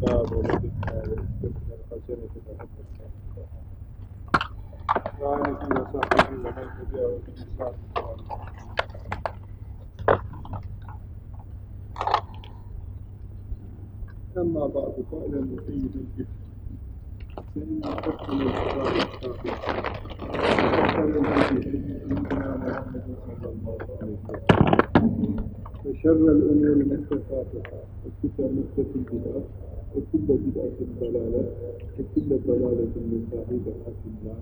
dünya ve dünya ve üstüne hasenetine hasenetine Rahmeti ve sahbihi ve men tebi'a ve bin ihsan أما بعد فأعلم سيد الجد فإن أحسن الكلام الكافي وخير الهدي سيدنا محمد صلى الله عليه وسلم وشر الأمور محدثاتها وكل محدث بدعة وكل بدعة ضلالة وكل ضلالة صاحبها في النار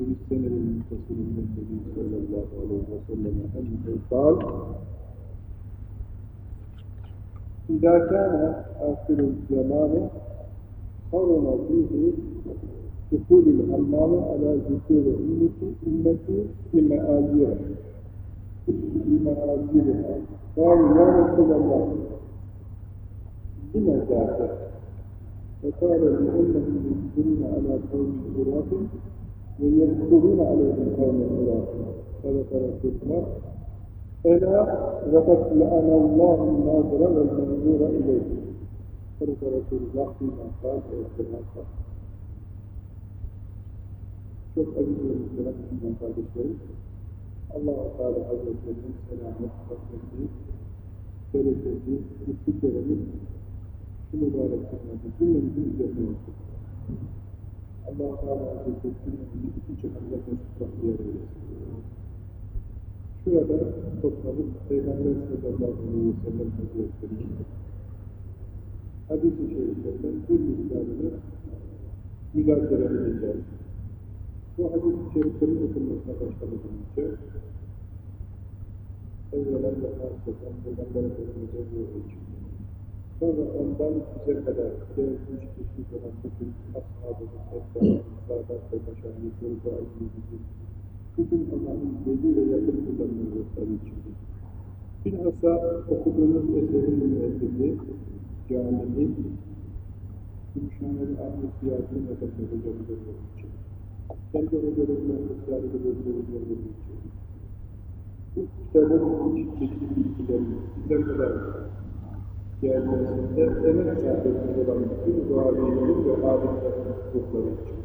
وبالسند المتصل من النبي صلى الله عليه وسلم أنه قال إذا كان آخر الزمان حرم فيه دخول الحمام على ذكور أمتي أمتي في مآجرها في مآجرها قالوا يا رسول الله لما ذاك فقال الأمة المسلمين على قوم العراق ويدخلون عليهم قوم العراق فذكر الفتنة ألا وقد لأن الله الناظر والمنظور إليه فذكر رسول الله فيما قال وكما شوف أبي الكلام فيما قال الشيء الله تعالى عز وجل سلامة التوحيد فللتوحيد بالفكر منه şu mübarek günlerde cümlemizin üzerine olsun. Allah-u Teala Hazretleri cümlemizi iki cihanda mesut bahtiyar eylesin. Şurada toplanıp Peygamber sallallahu aleyhi ve sellem Hazretleri'nin hadis-i şeriflerinden bir miktarını müzakere edeceğiz. Bu hadis-i şeriflerin okunmasına başlamadan önce evvelen ve hasreten Peygamber Efendimiz'e ruhu için sonra ondan bize kadar gelmiş geçmiş olan bütün ashabımız, etkilerimiz, sağdan ve başarılı, bu ailemizi bütün Allah'ın veli ve yakın kullanımları için. Bilhassa okuduğunuz eserin müellifi, camili, Gümüşhaneli Ahmet Ziyaret'in Efendi hocamızın için. Kendi hocalarımla ısrarlı gözlerimle için. Bu kitabın içindeki bilgilerin bize kadar gelmesinde emek etmiş olan bütün dualilerin ve alimlerin ruhları için.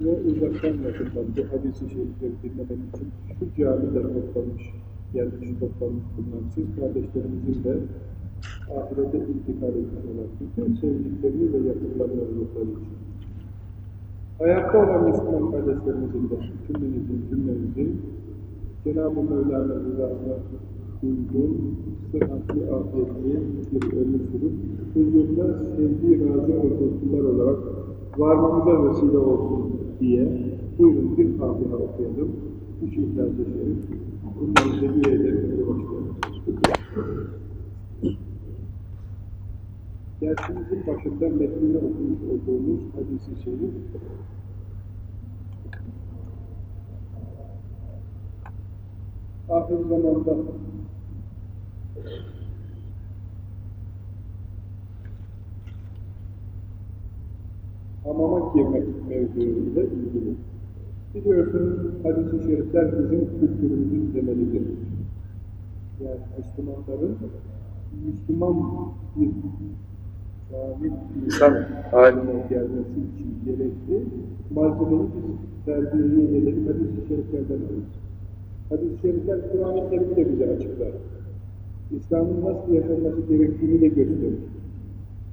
ve uzaktan yakından bu hadis-i şerifleri dinlemek için şu camide toplamış, gelmiş toplamış bulunan siz kardeşlerimizin de ahirete intikal etmiş olan bütün sevdiklerini ve yakınlarını ruhları için. Ayakta olan Müslüman kardeşlerimizin de cümlenizin, cümlemizin Cenab-ı Mevlana rızasına uygun, sıhhatli, afiyetli bir ömür sürüp huzurda sevdiği, razı olduğu olarak varmamıza vesile olsun diye buyurun bir Fatiha okuyalım. Üç İhlas-ı Şerif. Bunları hediye edelim başlayalım. Dersimizin başında metnini okumuş olduğumuz hadis-i şerif ahir zamanda hamama girmek mevzuyla ilgili. Biliyorsunuz hadis-i şerifler bizim kültürümüzün temelidir. Yani Müslümanların Müslüman bir kamil insan haline gelmesi için gerekli malzemeyi biz terbiyeyi edelim hadis-i şeriflerden alırız. Hadis-i şerifler Kur'an-ı Kerim'i de bize açıklar. İslam'ın nasıl yaşanması gerektiğini de gösterir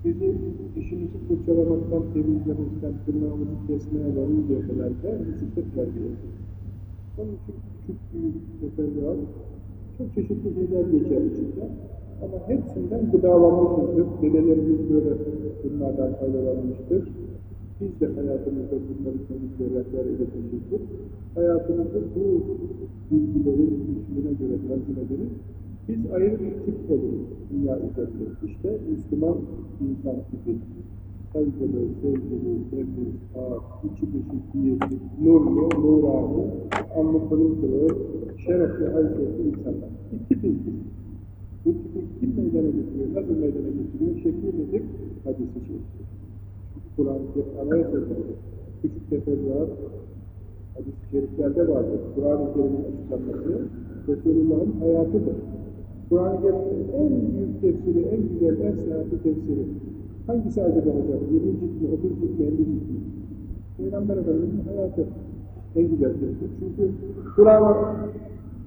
bizi işimizi fırçalamaktan, temizlemekten, tırnağımızı kesmeye varıncaya kadar her hususta terbiye. Onun için küçük büyük teferruat, çok çeşitli şeyler geçer içinde. Ama hepsinden gıdalanmışızdır. Dedelerimiz böyle bunlardan faydalanmıştır. Biz de hayatımızda bunları temizle rehber edilmişizdir. Hayatımızda bu bilgilerin üstüne göre tanzim ederiz. Biz ayrı bir tip oluruz dünya üzerinde. İşte Müslüman insan tipi. Saygılı, sevgili, temiz, pak, içi dışı bir, nurlu, nurani, pırıl pırıl, şerefli, haysiyetli insanlar. Bir tipiz biz. Bu tipi kim meydana getiriyor, nasıl meydana getiriyor, şekli nedir? Hadisi şey. Kur'an-ı Kerim anayasasında küçük teferruat, Hadis-i şeriflerde vardır. Kur'an-ı Kerim'in açıklaması Resulullah'ın hayatıdır. Kur'an-ı Kerim'in en büyük tefsiri, en güzel, en sıhhatli tefsiri hangisi acaba hocam? 20 cilt mi, 30 cilt mi, 50 cilt mi? Peygamber Efendimiz'in hayatı en güzel tefsir. Çünkü Kur'an'ı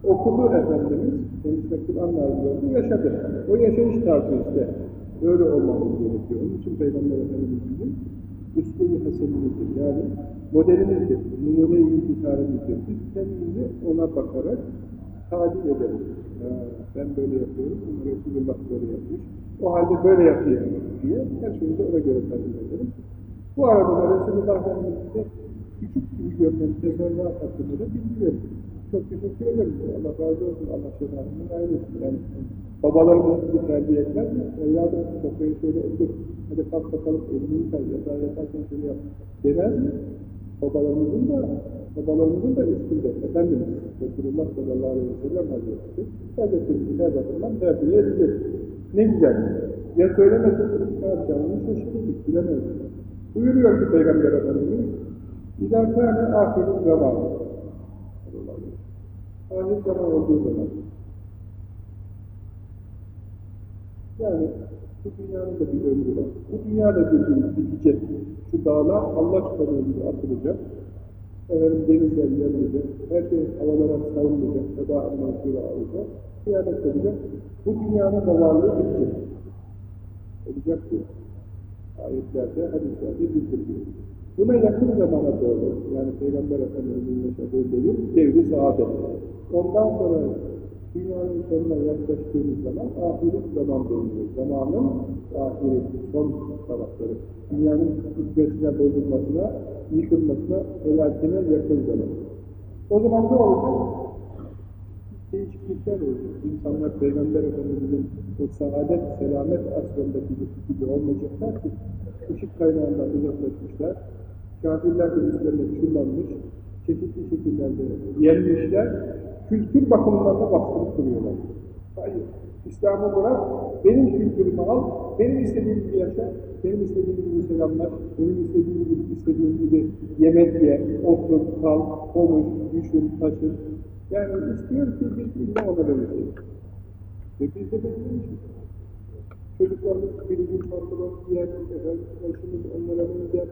okudu Efendimiz, kendisine Kur'an oldu, yaşadı. O yaşayış tarzı işte. Böyle olmamız gerekiyor. Onun için Peygamber Efendimiz bizim üstü hasenimizdir. Yani modelimizdir, numune-i intisarimizdir. Biz kendimizi ona bakarak tadil ederiz. Ya, ben böyle yapıyorum, Resulullah böyle yapmış. O halde böyle yapayım diye her şeyimizi ona göre tadil ederiz. Bu arada da Resulullah Efendimiz'e küçük gibi görünen tezahürat hakkında da bilgi verir. Çok teşekkür ederim. Allah razı olsun. Allah şefaatini ailesin. Yani babalarımız bizi terbiye etmez mi? Evladım sofrayı şöyle otur. Hadi kalk bakalım elini yıkar. Yatağa yatarken şöyle yap. Demez mi? Babalarımızın da babalarımızın da üstünde. Efendimiz Resulullah sallallahu aleyhi ve sellem Hazretleri Hazretimizi her bakımdan terbiye edecek. Ne güzel. Ya söylemesin ne yapacağını şaşırırdık. Bilemezdik. Buyuruyor ki Peygamber Efendimiz İzâ kâne âhirû zaman Ahir zaman olduğu zaman yani bu dünyanın da bir ömrü var. Bu dünya da gün bitecek. Şu dağlar Allah çıkarıyor gibi atılacak. Efendim denizler yarılacak. Her şey havalara savrulacak. Feda anlatıyla alacak. Kıyamet olacak. Bu dünyanın da varlığı bitecek. Olacak diyor. Ayetlerde, hadislerde bildiriyor. Buna yakın zamana doğru, yani Peygamber Efendimiz'in yaşadığı devir, devri saadet. Ondan sonra dünyanın sonuna yaklaştığımız zaman ahiret zaman deniliyor. Zamanın ahiret, son tarafları. Dünyanın hükmetine bozulmasına, yıkılmasına, helakine yakın zaman. O zaman ne olacak? Değişiklikler olacak. İnsanlar Peygamber Efendimiz'in o saadet, selamet asrındaki gibi olmayacaklar ki, ışık kaynağından uzaklaşmışlar, kafirler de üstlerine çullanmış, çeşitli şekillerde yenmişler, kültür bakımından da bastırıp duruyorlar. Hayır, İslam'ı bırak, benim kültürümü al, benim istediğim gibi yaşa, benim istediğim gibi selamlar, benim istediğim gibi, istediğim gibi yemek ye, otur, kal, konuş, düşün, taşın. Yani istiyor ki biz illa ona benzeyelim. Ve biz de benzemişiz. Çocuklarımız birinci pantolon giyer, efendim, başımız onlara benzer,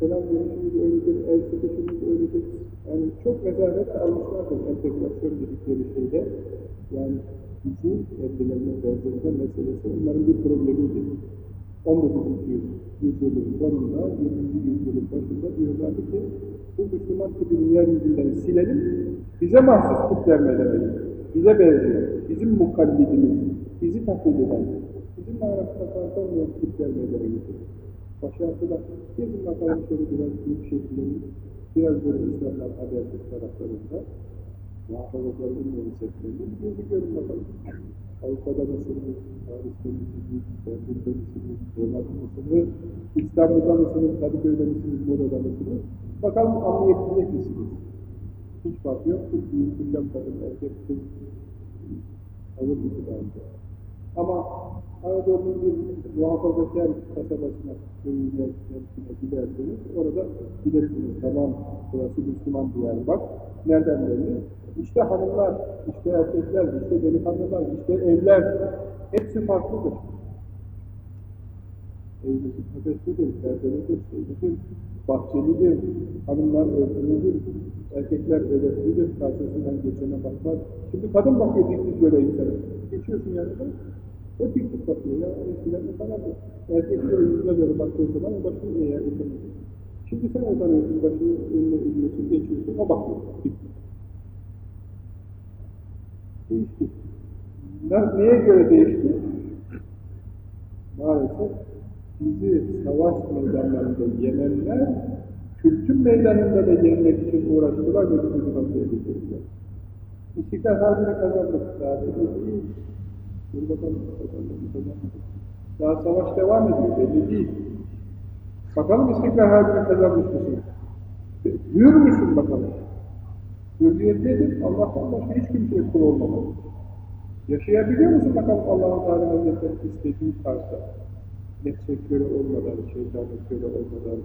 selam verişimiz öyledir, el sıkışımız öyledir. Yani çok nezaret almışlardır entegrasyon dedikleri şeyde. Yani bizi kendilerine benzetme meselesi onların bir problemiydi. 19. yüzyılın sonunda, 20. yüzyılın başında diyorlardı ki bu Müslüman tipini yeryüzünden silelim, bize mahsus tipler meydana Bize benziyor, bizim mukallidimiz, bizi taklit eden, bizim arasında fark olmayan tipler meydana getirir. Başardılar. Gezin bakalım şöyle biraz büyük şekillerin, biraz böyle İslam'dan habersiz taraflarında, muhafazaları olmayan seklerini, gezi görün bakalım. Avrupa'da mısınız, Paris'te misiniz, Berlin'de misiniz, Roma'da mısınız, İstanbul'da mısınız, Kadıköy'de misiniz, Moda'da mısınız? Bakalım anlayabilecek misiniz? Hiç fark yok. Kız büyük, kuşak kadın, erkek kız alır itibarında. Ama Anadolu'nun bir muhafazakar kasabasına, köyüne, giderseniz orada bilirsiniz. Tamam, burası Müslüman diyar. Bak, nereden belli? İşte hanımlar, işte erkekler, işte delikanlılar, işte evler, hepsi farklıdır. Evlisi kafeslidir, perdelidir, şeylidir, bahçelidir, hanımlar örtülüdür, erkekler edeplidir, karşısından geçene bakmaz. Şimdi kadın bakıyor dik böyle insana. Geçiyorsun yanında, o dik bakıyor ya, eskiden ne kadardı. Erkek böyle yüzüne böyle baktığı zaman o başını eğer utanıyor. Şimdi sen utanıyorsun, başını önüne eğiyorsun, geçiyorsun, o bakıyor. Değişti. Neye göre değişti? Maalesef bizi savaş meydanlarında yenenler, kültür meydanında da yenmek için uğraştılar ve bizi bu noktaya getirdiler. İstiklal Harbi'ni kazandık. Daha. Dur bakalım, kazandık, kazandık. Daha savaş devam ediyor, belli değil. Bakalım İstiklal Harbi'ni kazanmış mısın? Hür müsün bakalım? Hürriyet nedir? Allah'tan başka hiç kimseye kul olmamalı. Yaşayabiliyor musun bakalım Allah-u Teala Hazretleri istediği tarzda? Nefse köle olmadan, şeytana köle olmadan,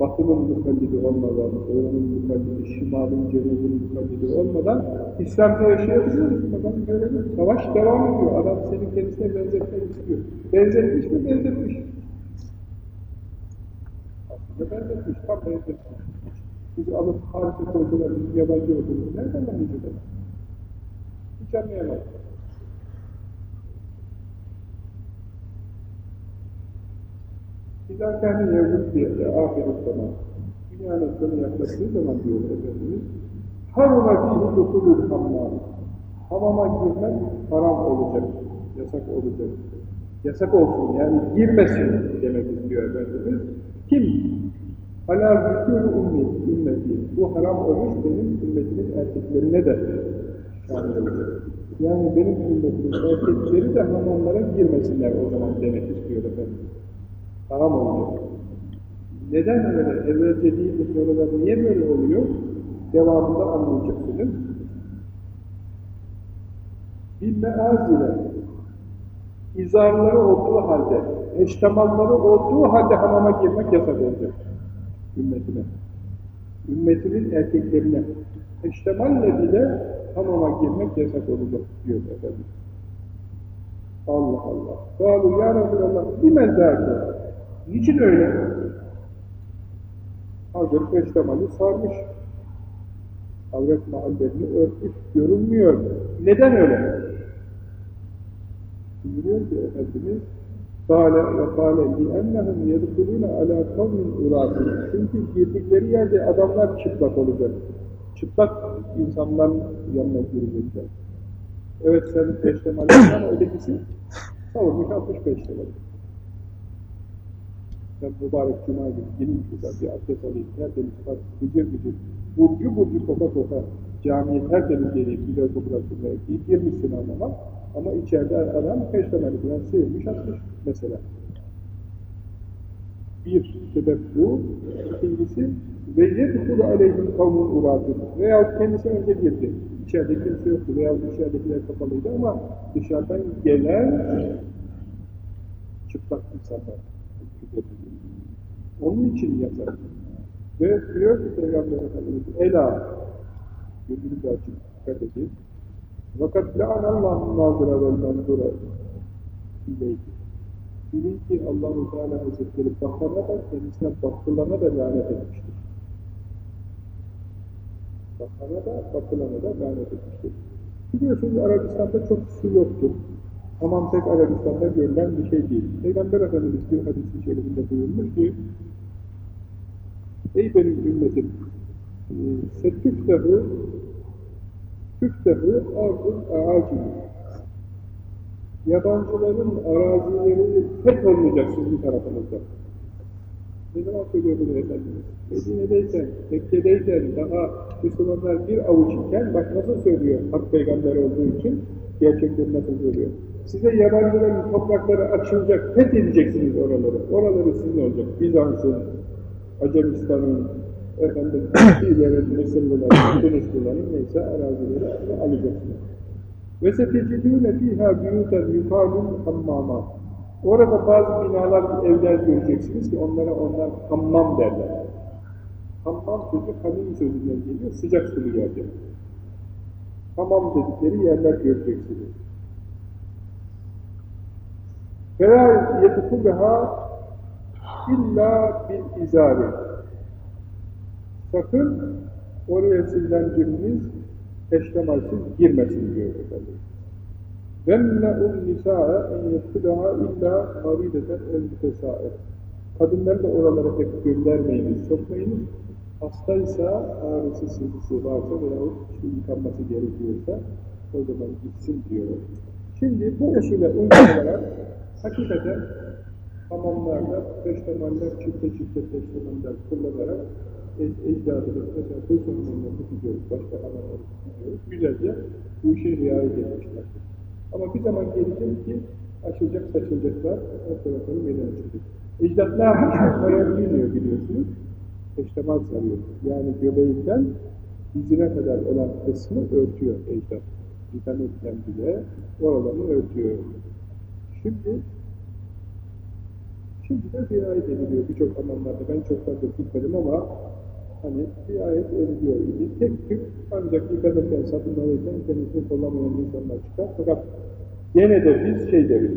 batının mukallidi olmadan, doğunun mukallidi, şimalin, cenubun mukallidi olmadan İslam'da yaşayabiliyoruz. Bakalım görelim. Savaş devam ediyor. Adam senin kendisine benzetmek istiyor. Benzetmiş mi? Benzetmiş. Aslında benzetmiş. Tam benzetmiş. Bizi alıp harika koydular, bizim yabancı olduğumuzu nereden anlayacak? Hiç anlayamaz. İzâ kâne yevgül bir ahiret zaman. Dünyanın sonu yaklaştığı zaman diyor Efendimiz. Haruna fihi dukulul hammam. Hamama girmek haram olacak, yasak olacak. Yasak olsun yani girmesin demek istiyor Efendimiz. Kim? Alâ zükûr ümmet, ümmeti. Bu haram olmuş benim ümmetimin erkeklerine de. Yani benim ümmetimin erkekleri de hamamlara girmesinler o zaman demek istiyor Efendimiz haram olacak. Neden öyle? Evvelce değil de sonradan niye böyle oluyor? Devamında anlayacaksınız. Bir meazile izarları olduğu halde, eştemalları olduğu halde hamama girmek yasak olacak. Ümmetine. Ümmetimin erkeklerine. Eştemalle bile hamama girmek yasak olacak diyor efendim. Allah Allah. Kalu ya Resulallah, bimen zâke? Niçin öyle? Hazır peştemalı sarmış. Avret mahallerini örtmüş, görünmüyor. Neden öyle? Buyuruyor ki Efendimiz, ve kâle li'ennehum yedkulûne alâ kavmin urâsın. Çünkü girdikleri yerde adamlar çıplak olacak. Çıplak insanların yanına girecekler. Evet sen peştemalı ama ötekisi savurmuş 65 lira. Ben mübarek cuma günü geleyim şurada bir abdest alayım, tertemiz bak, gıcır gıcır, burcu burcu koka koka, camiye tertemiz geleyim, güzel kokulasınlar diye girmişsin anlama, ama içeride adam peştemeli falan sıyırmış atmış mesela. Bir sebep bu, ikincisi, ve yedhulu aleyhim kavmun uratun veyahut kendisi önce girdi, içeride kimse yoktu. Veyahut içeridekiler kapalıydı ama dışarıdan gelen çıplak insanlar. Onun için yasak. Ve diyor ki Peygamber Efendimiz, Ela, gözünüzü açın, dikkat edin. Fakat la'anallahu nazıra vel manzura ileyhi. Bilin ki Allah-u Teala Hazretleri bakana da kendisine bakılana da lanet etmiştir. Bakana da bakılana da lanet etmiştir. Biliyorsunuz Arabistan'da çok su yoktur. Aman tek Arabistan'da görülen bir şey değil. Peygamber Efendimiz bir hadis-i şerifinde buyurmuş ki Ey benim ümmetim setüftehu tüftehu ardın ağacını Yabancıların arazileri tek olmayacak sizin tarafınızda. Ne zaman söylüyor bunu Efendimiz? Medine'deyken, Mekke'deyken, daha Müslümanlar bir avuç iken, bak nasıl söylüyor Hak Peygamber olduğu için, gerçekleri nasıl söylüyor. Size yabancıların toprakları açılacak, fethedeceksiniz oraları. Oraları sizin olacak. Bizans'ın, Acemistan'ın, efendim, Türkiye'lerin, Mısırlıların, Tunusluların neyse arazileri alacaksınız. Ve setecidûne fîhâ büyûten yukâlûn hammâmâ. Orada bazı binalar, evler göreceksiniz ki onlara onlar hammam derler. Hammam sözü hamim sözünden geliyor, sıcak sulu yerdir. Hamam dedikleri yerler göreceksiniz. فَلَا يَدْخُلُهَا illa bil izari. Sakın oraya sizden biriniz eştemalsiz girmesin diyor efendim. وَمْنَعُ النِّسَاءَ اَنْ يَدْخُلَهَا illa marideten el Kadınları da oralara pek göndermeyiniz, sokmayınız. Hastaysa, ağrısı, sızısı varsa veyahut işte yıkanması gerekiyorsa o zaman gitsin diyor. Şimdi bu usule uygun olarak hakikaten hamamlarda peştemaller, çifte çifte peştemaller kullanarak ecdadımız mesela Kılson'un gidiyoruz, başka hamamları gidiyoruz. Güzelce bu işe riayet etmişlerdir. Ama bir zaman gelecek ki açılacak saçılacaklar, o tarafını meydana çıkacak. Ecdatlar sayabiliyor biliyorsunuz. Peştemal sarıyor. Yani göbeğinden dizine kadar olan kısmı örtüyor ecdat. İnternetten bile oralarını örtüyor. Şimdi Şimdi de riayet ediliyor birçok alanlarda. Ben çok fazla gitmedim ama hani riayet ediliyor idi. Tek tük ancak yıkanırken, satın alırken kendisini kollamayan insanlar çıkar. Fakat gene de biz şey deriz,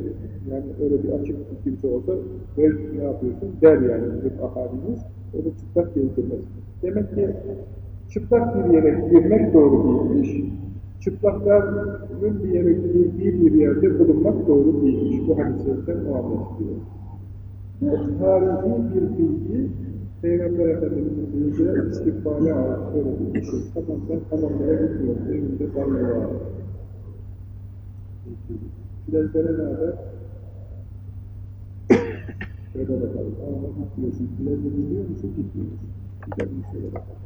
yani öyle bir açık bir kimse olsa ver ne yapıyorsun der yani bizim ahalimiz. Öyle çıplak gezdirmez. Demek ki çıplak bir yere girmek doğru değilmiş. Çıplakların bir yere girdiği bir yerde bulunmak doğru değilmiş. Bu hadislerden o anlaşılıyor. Tarihi bir bilgi Peygamber Efendimiz'in bilgiler istikbale ait söylediği bir şey. Tamam ben hamamlara gitmiyorum. Evimde banyo var. Plajlara ne haber? Şöyle bakalım. Ama gitmiyorsun. Plajda biliyor musun? Gitmiyorsun. Gidelim şöyle bakalım.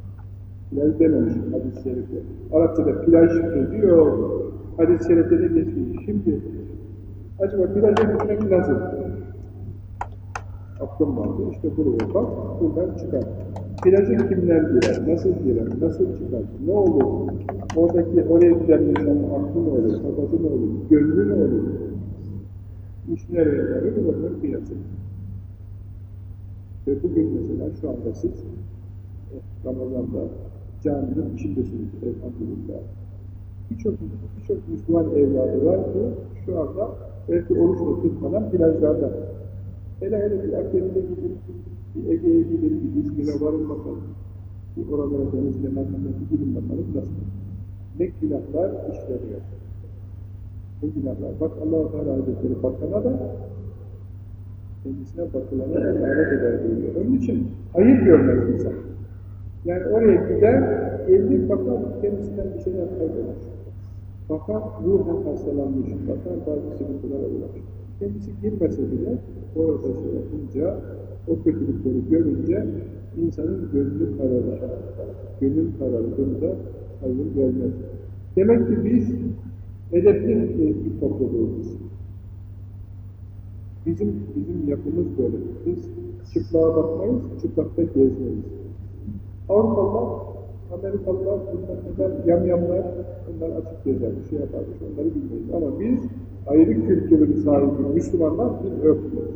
Plaj dememiş hadis-i şerifte. Arapçada plaj sözü yok. Hadis-i şerifte de geçmiyor. Şimdi acaba plaja gitmek nasıl? Aklım vardı. İşte buraya bak, buradan çıkar. Plaja kimler girer, nasıl girer, nasıl çıkar, ne olur? Oradaki oraya giden insanın aklı ne olur, kafası ne olur, gönlü ne olur? İş nereye varır, oradan piyasa. Ve bugün mesela şu anda siz eh, Ramazan'da caminin içindesiniz elhamdülillah. Birçok birçok Müslüman evladı var ki şu anda belki oruçla tutmadan plajlarda. Hele hele bir Akdeniz'e gidin, bir Ege'ye gidin, bir İzmir'e varın bakalım. Bir oralara denizle merhamet bir gidin bakalım nasıl? Ne günahlar işleniyor. Ne günahlar. Bak Allah-u Teala Hazretleri bakana da kendisine bakılana da lanet eder diyor. Onun için hayır görmez insan. Yani oraya gider, gelir bakar kendisinden bir şeyler kaybolmuş. Bakar ruhen hastalanmış, bakar bazı sıkıntılara uğramış. Kendisi girmese bile orada şey yapınca, o kötülükleri görünce insanın gönlü kararır. Gönül karardığında hayır gelmez. Demek ki biz edepli bir topluluğuz. Bizim, bizim yapımız böyle. Biz çıplığa bakmayız, çıplakta gezmeyiz. Avrupalılar, Amerikalılar, bunlar yamyamlar, bunlar açık gezer, bir şey yaparmış, onları bilmeyiz. Ama biz ayrı kültürün sahibi Müslümanlar, biz örtülüyoruz.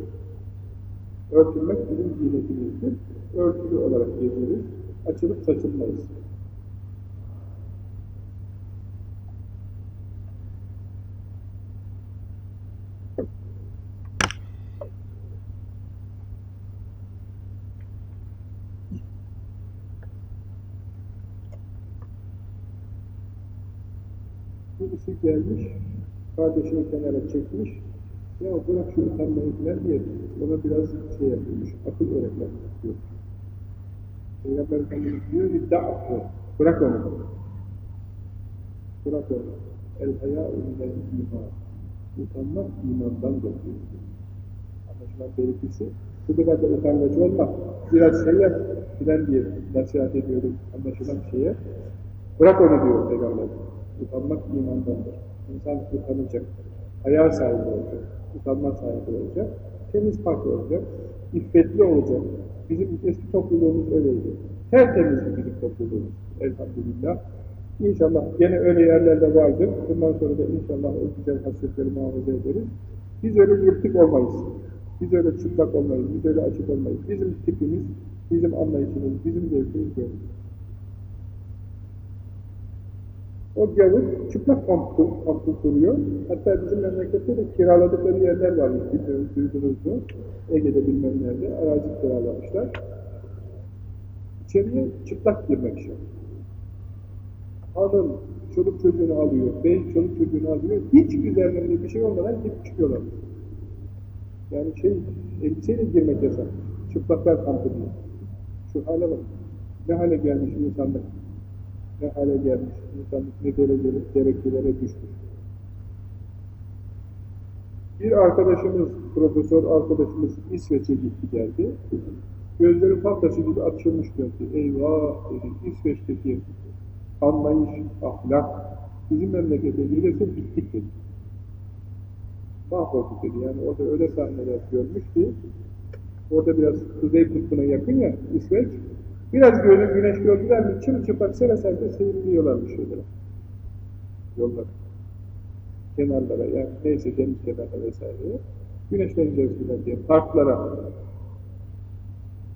Örtülmek bizim ziynetimizdir. Örtülü olarak gezeriz, açılıp saçılmayız. Birisi gelmiş, kardeşini kenara çekmiş, ya bırak şu utanmayı falan diye ona biraz şey yapılmış, akıl öğretmek diyor. Peygamber Efendimiz diyor ki, da'fu, bırak onu. Bırak onu. El hayâ ünlel iman. Utanmak imandan diyor. Anlaşılan belirtisi, bu kadar da utangaç olma, biraz şey yap, filan diye nasihat ediyordum anlaşılan şeye. Bırak onu diyor Peygamber. Utanmak imandandır. İnsan utanacak, ayağa sahibi olacak, utanma sahibi olacak, temiz pak olacak, iffetli olacak. Bizim eski topluluğumuz öyleydi. Tertemizdi bizim topluluğumuz. Elhamdülillah. İnşallah gene öyle yerlerde vardır. Bundan sonra da inşallah o güzel hasretleri muhafaza ederiz. Biz öyle yırtık olmayız. Biz öyle çıplak olmayız. Biz öyle açık olmayız. Bizim tipimiz, bizim anlayışımız, bizim zevkimiz böyle. O gavur çıplak kampı, kampı kuruyor. Hatta bizim memlekette de kiraladıkları yerler varmış. Bilmiyorum, duydunuz mu? Ege'de bilmem nerede. Arazi kiralamışlar. İçeriye çıplak girmek için. Hanım çoluk çocuğunu alıyor, bey çoluk çocuğunu alıyor. Hiç üzerlerinde bir şey olmadan girip çıkıyorlar. Yani şey, elbiseyle girmek yasak. Çıplaklar kampı diyor. Şu hale bak. Ne hale gelmiş insanlık ne hale gelmiş, insanlık ne dereceli, derecelere düşmüş. Bir arkadaşımız, profesör arkadaşımız İsveç'e gitti geldi. Gözleri patlası gibi açılmış döndü. Eyvah dedi, İsveç'teki anlayış, ahlak, bizim memlekete gelirse bittik dedi. Mahvolduk dedi. Yani orada öyle sahneler görmüş ki, orada biraz Kuzey Kutbu'na yakın ya İsveç, Biraz böyle güneş gördüler mi çırılçıplak sere serde seyirliyorlarmış şeylere. Yollar. Kenarlara yani neyse deniz kenarına vesaire. Güneşleneceğiz diye, parklara.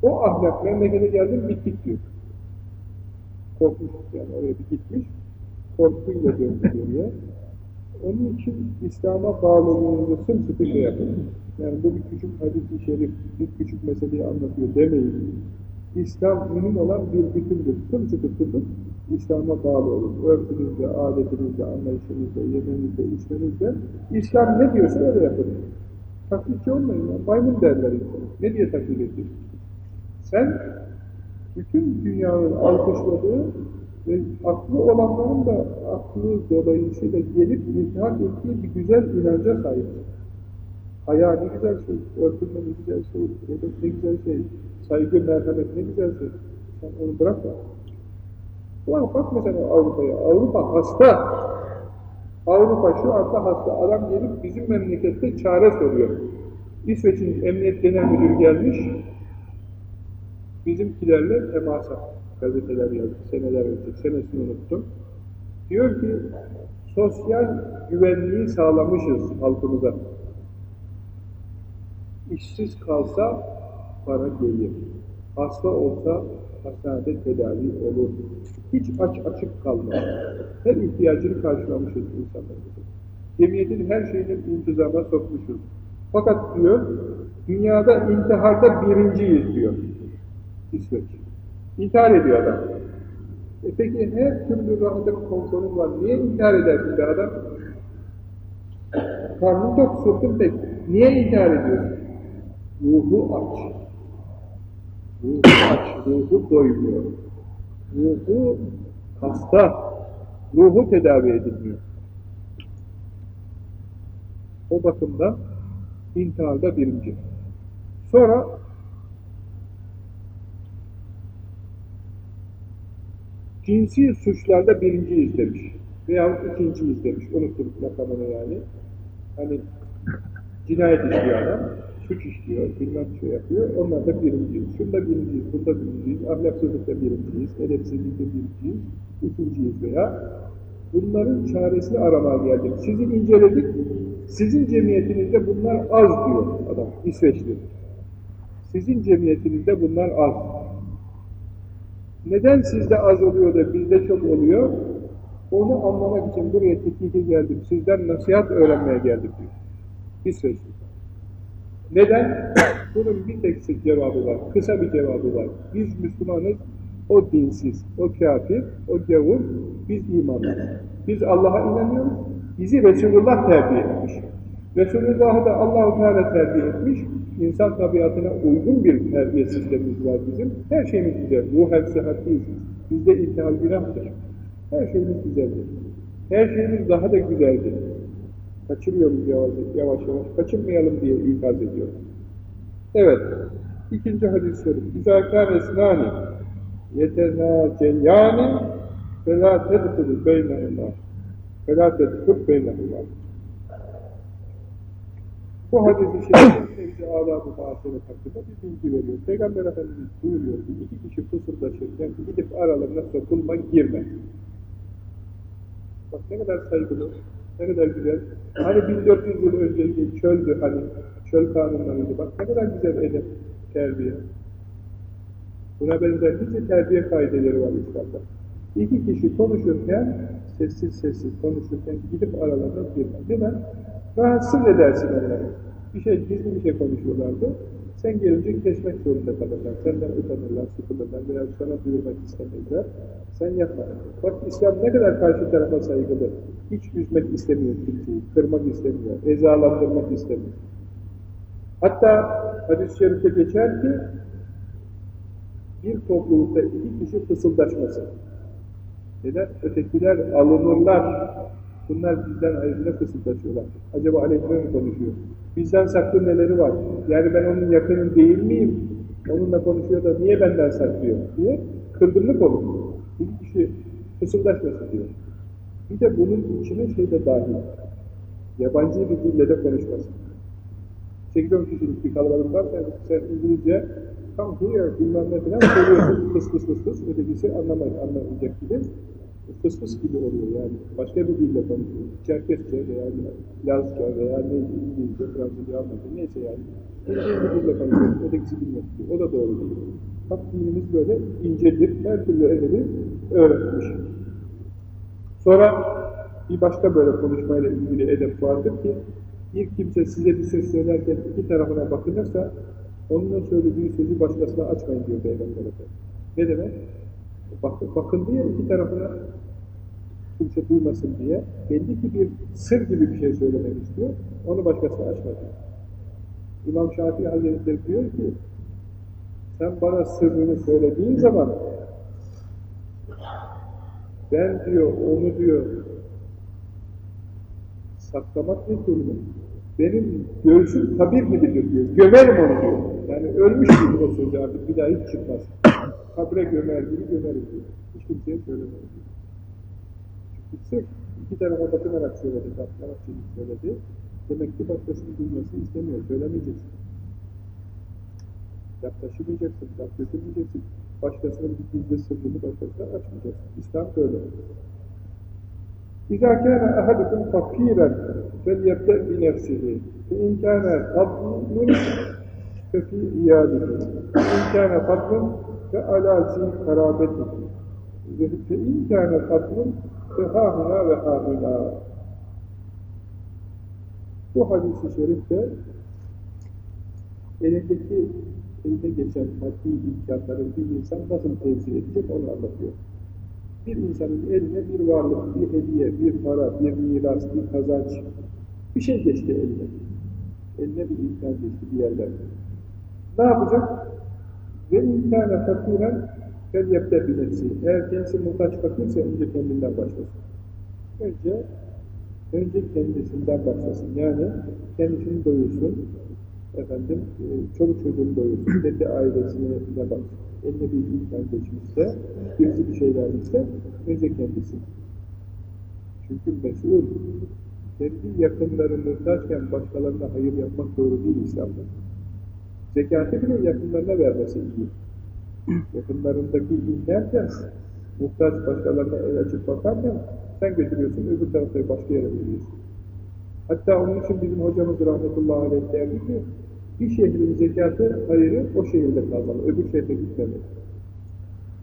O ahlak memlekete geldim bittik diyor. Korkmuş yani oraya bir gitmiş, korkuyla döndü geriye. Onun için İslam'a bağlılığınızı sımsıkı şey yapın. Yani bu bir küçük hadis-i şerif, bir küçük meseleyi anlatıyor demeyin. İslam mühim olan bir bütündür. Sımsıkı tutun, İslam'a bağlı olun. Örtünüzle, adetinizle, anlayışınızla, yemenizle, içmenizle. İslam ne diyorsa öyle yapın. Taklitçi olmayın ya. Maymun derler insanı. Ne diye taklit ediyorsun? Sen bütün dünyanın alkışladığı ve aklı olanların da aklı dolayısıyla gelip iltihak ettiği bir güzel inanca sahipsin. Haya ne güzel şey, örtünme güzel edep ne güzel şey, saygı, merhamet ne güzel şey. Sen onu bırakma. Ulan bak mesela Avrupa'ya. Avrupa hasta. Avrupa şu anda hasta. Adam gelip bizim memlekette çare soruyor. İsveç'in Emniyet Genel Müdürü gelmiş, bizimkilerle temasa. Gazeteler yazdı, seneler önce, senesini unuttum. Diyor ki, sosyal güvenliği sağlamışız halkımıza. İşsiz kalsa para gelir. Hasta olsa hastanede tedavi olur. Hiç aç açık kalmaz. Her ihtiyacını karşılamışız insanlarımızın. Cemiyetin her şeyini intizama sokmuşuz. Fakat diyor, dünyada intiharda birinciyiz diyor. İsveç. İntihar ediyor adam. E peki her türlü rahatın konforun var. Niye intihar edersin be adam? Karnın tok, sırtın pek. Niye intihar ediyorsun? Ruhu aç. Ruhu aç, ruhu doymuyor. Ruhu hasta. Ruhu tedavi edilmiyor. O bakımdan intiharda birinci. Sonra cinsi suçlarda birinciyiz demiş. Veya ikinciyiz demiş. Unuttum rakamını yani. Hani cinayet işliyor adam, suç işliyor, bilmem şey yapıyor. Onlar da birinciyiz. Şunda birinciyiz, bunda birinciyiz, ahlaksızlıkta birinciyiz, edepsizlikte birinciyiz, ikinciyiz veya bunların çaresini aramaya geldim. Sizi inceledik, sizin cemiyetinizde bunlar az diyor adam, İsveçli. Sizin cemiyetinizde bunlar az. Neden sizde az oluyor da bizde çok oluyor? Onu anlamak için buraya tetkike geldim. Sizden nasihat öğrenmeye geldim diyor. İsveçli. Neden? Bunun bir tek cevabı var. Kısa bir cevabı var. Biz Müslümanız, o dinsiz, o kafir, o gavur, biz imanlıyız. Biz Allah'a inanıyoruz. Bizi Resulullah terbiye etmiş. Resulullah'ı da Allah-u Teala terbiye etmiş. İnsan tabiatına uygun bir terbiye sistemimiz var bizim. Her şeyimiz güzel. Ruhen sıhhatliyiz. Bizde intihal günahtır. Her şeyimiz güzeldir. Her şeyimiz daha da güzeldir. Kaçırıyoruz yavaş yavaş. yavaş. Kaçırmayalım diye ikaz ediyor. Evet. İkinci hadis-i şerif. İzâkâne esnâni yetenâceyâni felâ tedkulu beynehumâ felâ tedkul beynehumâ bu hadis-i şerifte bize âlâ-ı muhasebe hakkında bir bilgi veriyor. Peygamber Efendimiz buyuruyor ki iki kişi fısıldaşırken gidip aralarına sokulma, girme. Bak ne kadar saygılı, ne kadar güzel. Hani 1400 yıl önceki çöldü hani, çöl kanunlarıydı. Bak ne kadar güzel edep, terbiye. Buna benzer nice terbiye kaideleri var İslam'da. İki kişi konuşurken, sessiz sessiz konuşurken gidip aralarına girme. Neden? Rahatsız edersin onları. Bir şey, gizli bir şey konuşuyorlardı. Sen gelince kesmek zorunda kalırlar. Senden utanırlar, sıkılırlar veya sana duyurmak istemezler. Sen yapma. Bak İslam ne kadar karşı tarafa saygılı. Hiç üzmek istemiyor kimseyi, kırmak istemiyor, ezalandırmak istemiyor. Hatta hadis-i şerifte geçer ki bir toplulukta iki kişi fısıldaşması. Neden? Ötekiler alınırlar. Bunlar bizden ayrılığına fısıldaşıyorlar. Acaba aleyhine mi konuşuyor? Bizden saklı neleri var? Yani ben onun yakını değil miyim? Onunla konuşuyor da niye benden saklıyor? diye kırgınlık olur. Bir kişi fısıldaşmasın diyor. Bir de bunun içine şey de dahil. Yabancı bir dille de konuşmasın. 8-10 kişilik bir kalabalık var, sen, İngilizce come here bilmem ne falan söylüyorsun, kıs kıs kıs kıs, ötekisi anlamayacak gibi. Fıs gibi oluyor yani. Başka bir dille konuşuyor. Çerkesçe veya Lazca veya ne İngilizce, Fransızca, Almanca neyse yani. Bir dille konuşuyor. Ötekisi bilmek diyor. O da doğru değil. Hak dinimiz böyle incedir. Her türlü edebi öğretmiş. Sonra bir başka böyle konuşmayla ilgili edep vardır ki bir kimse size bir söz söylerken iki tarafına bakınırsa onunla söylediği sözü başkasına açmayın diyor Peygamber Efendimiz. Ne demek? Bak, bakın diye iki tarafına kimse duymasın diye belli ki bir sır gibi bir şey söylemek istiyor. Onu başkasına açma İmam Şafii Hazretleri diyor ki sen bana sırrını söylediğin zaman ben diyor onu diyor saklamak ne kelime? Benim göğsüm kabir gibidir diyor. Gömerim onu diyor. Yani ölmüş gibi o sözü artık bir daha hiç çıkmaz. Kabre gömer gibi gömerim diyor. Hiç kimseye söylemem diyor. Çünkü sırf iki tarafa bakınarak söyledi, bakınarak söyledi. Demek ki başkasının duymasını istemiyor. Söylemeyeceksin. Yaklaşamayacaksın, götürmeyeceksin. Başkasının gizli sırrını başkasına açmayacaksın. İslam böyle. İzâ kâne ahadukum fakîren felyebde bi nefsihi fe in kâne fadlun fe fî iyâdihi fe in kâne fadlun fe alâ zî karâbetihi ve fe in kâne fadlun fe hâhunâ ve hâhunâ bu hadis-i şerifte elindeki eline geçen maddi imkanları bir insan nasıl tevzi edecek onu anlatıyor. Bir insanın eline bir varlık, bir hediye, bir para, bir miras, bir kazanç, bir şey geçti eline. Eline bir imkan geçti bir yerlerde. Ne yapacak? Ve imkâne fakiren fel yepte bir nefsi. Eğer kendisi muhtaç fakirse önce kendinden başlasın. Önce önce kendisinden başlasın. Yani kendisini doyursun, efendim, e, çoluk çocuğunu doyursun, kendi ailesine baksın eline bir imkan geçmişse, birisi bir şey vermişse, önce kendisi. Çünkü mesul, kendi yakınları muhtaçken başkalarına hayır yapmak doğru değil İslam'da. Zekatı bile yakınlarına vermesi iyi. Yakınlarındaki inlerken, muhtaç başkalarına el açıp bakarken, sen götürüyorsun, öbür tarafta başka yere veriyorsun. Hatta onun için bizim hocamız rahmetullahi aleyh derdi ki, bir şehrin zekatı, hayırı o şehirde kalmalı, öbür şehre gitmemeli.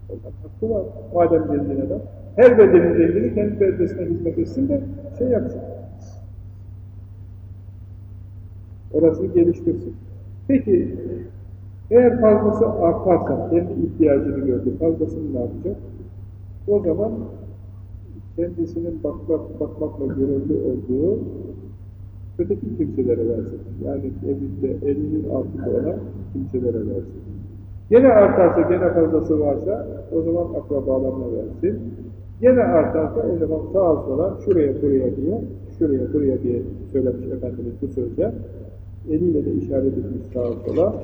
Ondan hakkı var. Madem zengin adam, her beldenin zengini kendi beldesine hizmet etsin de şey yapsın. Orasını geliştirsin. Peki, eğer fazlası artarsa, kendi ihtiyacını gördü, fazlasını ne yapacak? O zaman kendisinin bakmak, bakmakla görevli olduğu öteki kimselere versin. Yani evinde elinin altında olan kimselere versin. Gene artarsa, gene fazlası varsa o zaman akrabalarına versin. Gene artarsa o zaman sağa sola, şuraya buraya diye, şuraya buraya diye söylemiş Efendimiz bu sözler. Eliyle de işaret etmiş sağa sola.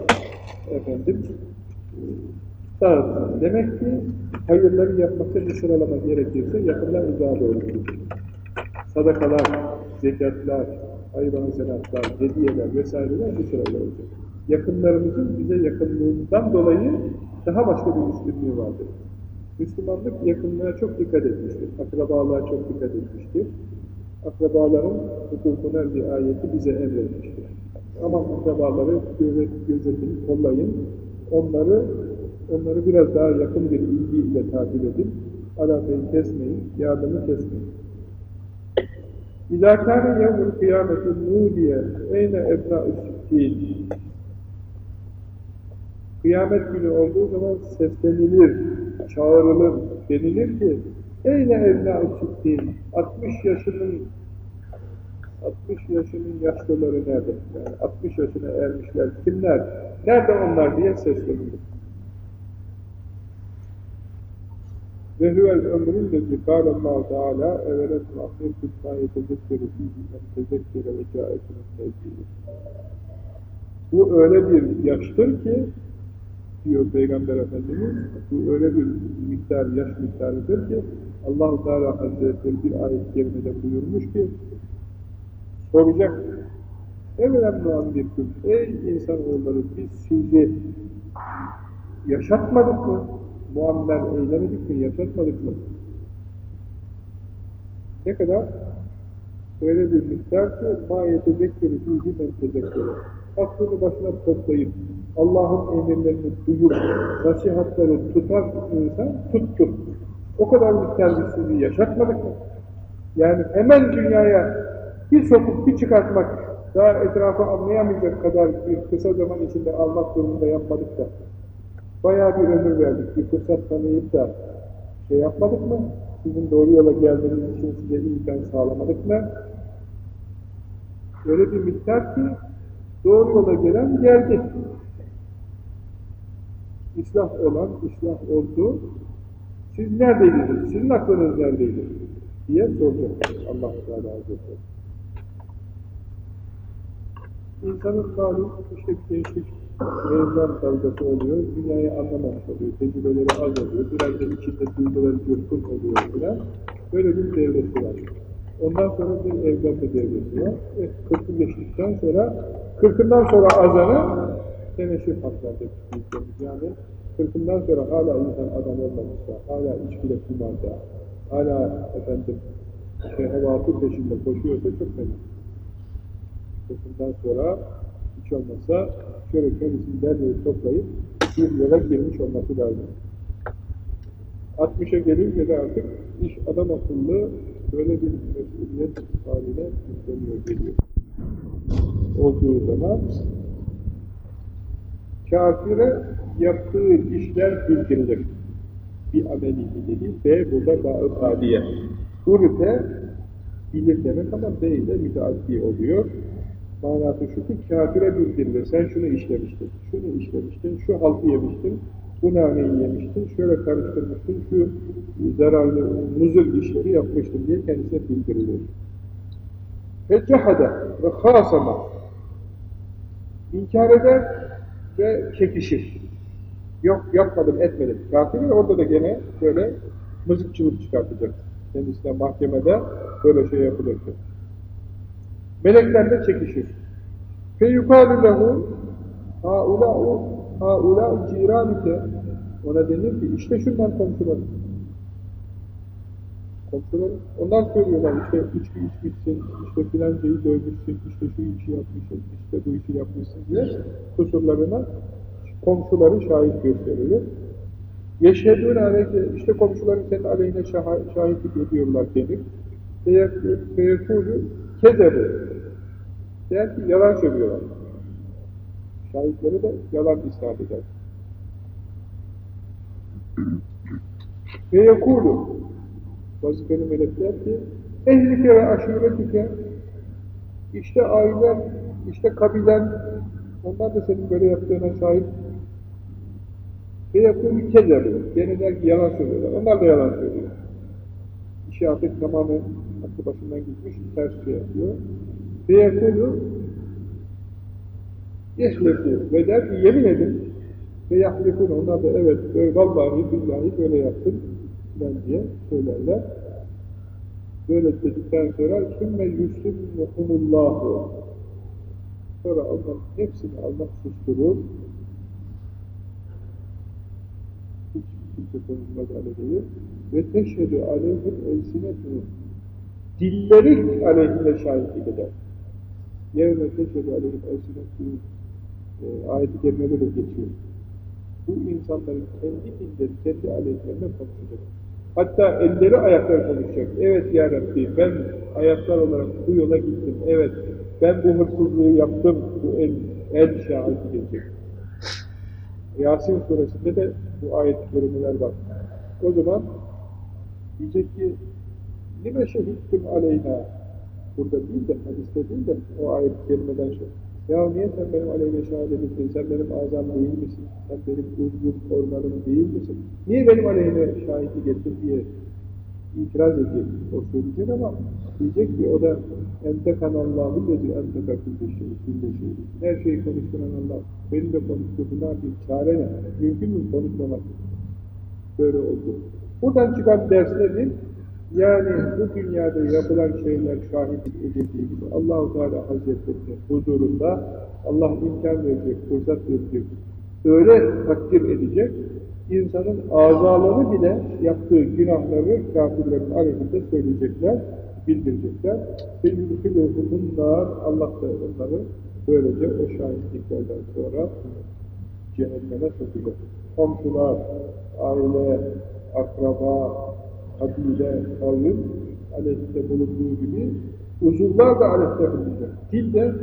Efendim, dağıtsın. Demek ki hayırları yapmakta bir sıralama gerekirse yakından uzağa doğru Sadakalar, zekatlar, hayvan senatlar, hediyeler vesaireler bu sırayla olacak. Yakınlarımızın bize yakınlığından dolayı daha başka bir üstünlüğü vardır. Müslümanlık yakınlığa çok dikkat etmiştir. Akrabalığa çok dikkat etmiştir. Akrabaların hukukuna riayeti bize emretmiştir. Ama akrabaları gözetin, kollayın. Onları onları biraz daha yakın bir ilgiyle takip edin. Alakayı kesmeyin, yardımı kesmeyin. İzâ kâne yevmul kıyameti nûdiye eyne ebnâ-ı. Kıyamet günü olduğu zaman seslenilir, çağrılır, denilir ki eyne sittin. 60 yaşının 60 yaşının yaşlıları nerede? Yani 60 yaşına ermişler kimler? Nerede onlar diye seslenilir. Ve huvel ömrün lezi kâlallâhu teâlâ eveletun ahmetun mâ yetezekkeru fîhî men tezekkere ve câetunun tevkîli. Bu öyle bir yaştır ki diyor Peygamber Efendimiz, bu öyle bir miktar, yaş miktarıdır ki Allah-u Teala Hazretleri bir ayet-i buyurmuş ki soracak. Evvelen muammirküm, ey insanoğulları biz sizi yaşatmadık mı? Muammer eylemedik mi? Yaşatmadık mı? Ne kadar? Öyle bir miktar ki mayete zekeri, bilgi mentezekkeri. Aklını başına toplayıp, Allah'ın emirlerini duyup, nasihatları tutar insan tuttu. O kadar miktar biz sizi yaşatmadık mı? Yani hemen dünyaya bir sokup bir çıkartmak, daha etrafı anlayamayacak kadar bir kısa zaman içinde almak durumunda yapmadık da, bayağı bir ömür verdik, bir fırsat tanıyıp da şey yapmadık mı? Sizin doğru yola gelmeniz için size imkan sağlamadık mı? Öyle bir miktar ki, doğru yola gelen geldi. İslah olan, islah oldu. Siz neredeydiniz? Sizin aklınız neredeydi? diye soracak Allah Teala Hazretleri. İnsanın malum işte değişik heyecan dalgası oluyor, dünyayı anlamamış oluyor, tecrübeleri az oluyor, biraz da içinde duyguları coşkun oluyor filan. Böyle bir devresi var. Ondan sonra bir evlenme devresi var. E, 40'ı geçtikten sonra, 40'ından sonra azanı teneşir haklarda Yani 40'ından sonra hala insan adam olmamışsa, hala içkide kumarda, hala efendim şehvatı peşinde koşuyorsa çok fena. 40'ından sonra hiç olmazsa şöyle kendisini derleyip toplayıp bir yola girmiş olması lazım. 60'a gelince de artık iş adam akıllı böyle bir mesuliyet haline yükleniyor, geliyor. Olduğu zaman kafire yaptığı işler bildirilir. Bir ameli dedi. B burada bağı tadiye. Urife bilir demek ama B ile müteaddi oluyor. Manası şu ki kafire bildirilir. Sen şunu işlemiştin, şunu işlemiştin, şu halkı yemiştin, bu naneyi yemiştin, şöyle karıştırmıştın, şu zararlı muzur işleri yapmıştın diye kendisine bildirilir. Ve ve hasama inkar eder ve çekişir. Yok yapmadım, etmedim. Kafir orada da gene böyle mızıkçılık çıkartacak. Kendisine mahkemede böyle şey yapılırdı. Meleklerle çekişir. Feyukâlü lehu haulâ'u haulâ'u ciranike ona denir ki işte şundan komşularım. Komşularım. Onlar söylüyorlar işte içki içmişsin, işte filancayı dövmüşsün, işte şu işi yapmışsın, işte bu işi yapmışsın diye kusurlarına komşuları şahit gösterilir. Yeşhedûn aleyke, işte komşuların senin aleyhine şahitlik ediyorlar denir. Feyekûlü kezebu. Der ki yalan söylüyorlar. Şahitleri de yalan isnat eder. Feyekûlü vazifeli melekler ki ehlike ve aşiretike işte ailen, işte kabilen onlar da senin böyle yaptığına şahit ve yaptığı kezzabı. Gene der ki yalan söylüyorlar. Onlar da yalan söylüyor. İşi artık tamamen aklı başından gitmiş, ters şey yapıyor. Yapıyor Yehlefu ve der ki yemin edin ve yahlifun onlar da evet böyle vallahi billahi böyle yaptım. Ben diye söylerler. Böyle dedikten sonra sümme yusimmuhumullahu sonra onların hepsini Allah susturur. Hiç kimse konuşmaz aleyhine ve teşhedü aleyhim elsinetunu dilleri aleyhine şahitlik eder. Yerine teşhedü aleyhim elsinetunu e, ayet-i kerimede de geçiyor. Bu insanların kendi dilleri, kendi aleyhlerine konuşacak. Hatta elleri ayakları konuşacak. Evet ya Rabbi ben ayaklar olarak bu yola gittim. Evet ben bu hırsızlığı yaptım. Bu el, el şahidi gelecek. Yasin suresinde de bu ayet-i kerimeler var. O zaman diyecek ki lime şehittim aleyna burada değil de, hadiste değil de o ayet-i kerimeden şey. Ya niye sen benim aleyhime şehadet ettin? Sen benim azam değil misin? Sen benim uzvum, organım değil misin? Niye benim aleyhime şahitlik ettin diye itiraz edecek. O söyleyecek ama diyecek ki o da entekanallahu lezi enteka külle şey, külle şey. Her şeyi konuşturan Allah. Benim de konuştuğum ne yapayım? Çare ne? Mümkün mü konuşmamak? Böyle oldu. Buradan çıkan ders nedir? Yani bu dünyada yapılan şeyler şahitlik edildiği gibi Allah-u Teala Hazretleri huzurunda Allah imkan verecek, fırsat verecek, öyle takdir edecek, insanın azaları bile yaptığı günahları kafirlerin aleyhinde söyleyecekler. bildirecekler. Yudhiluhumun nar, Allah da onları böylece o şahitliklerden sonra cehenneme sokacak. Komşular, aile, akraba, kabile, kavim aleyhinde bulunduğu gibi uzuvlar da aleyhte bulunacak. Dil de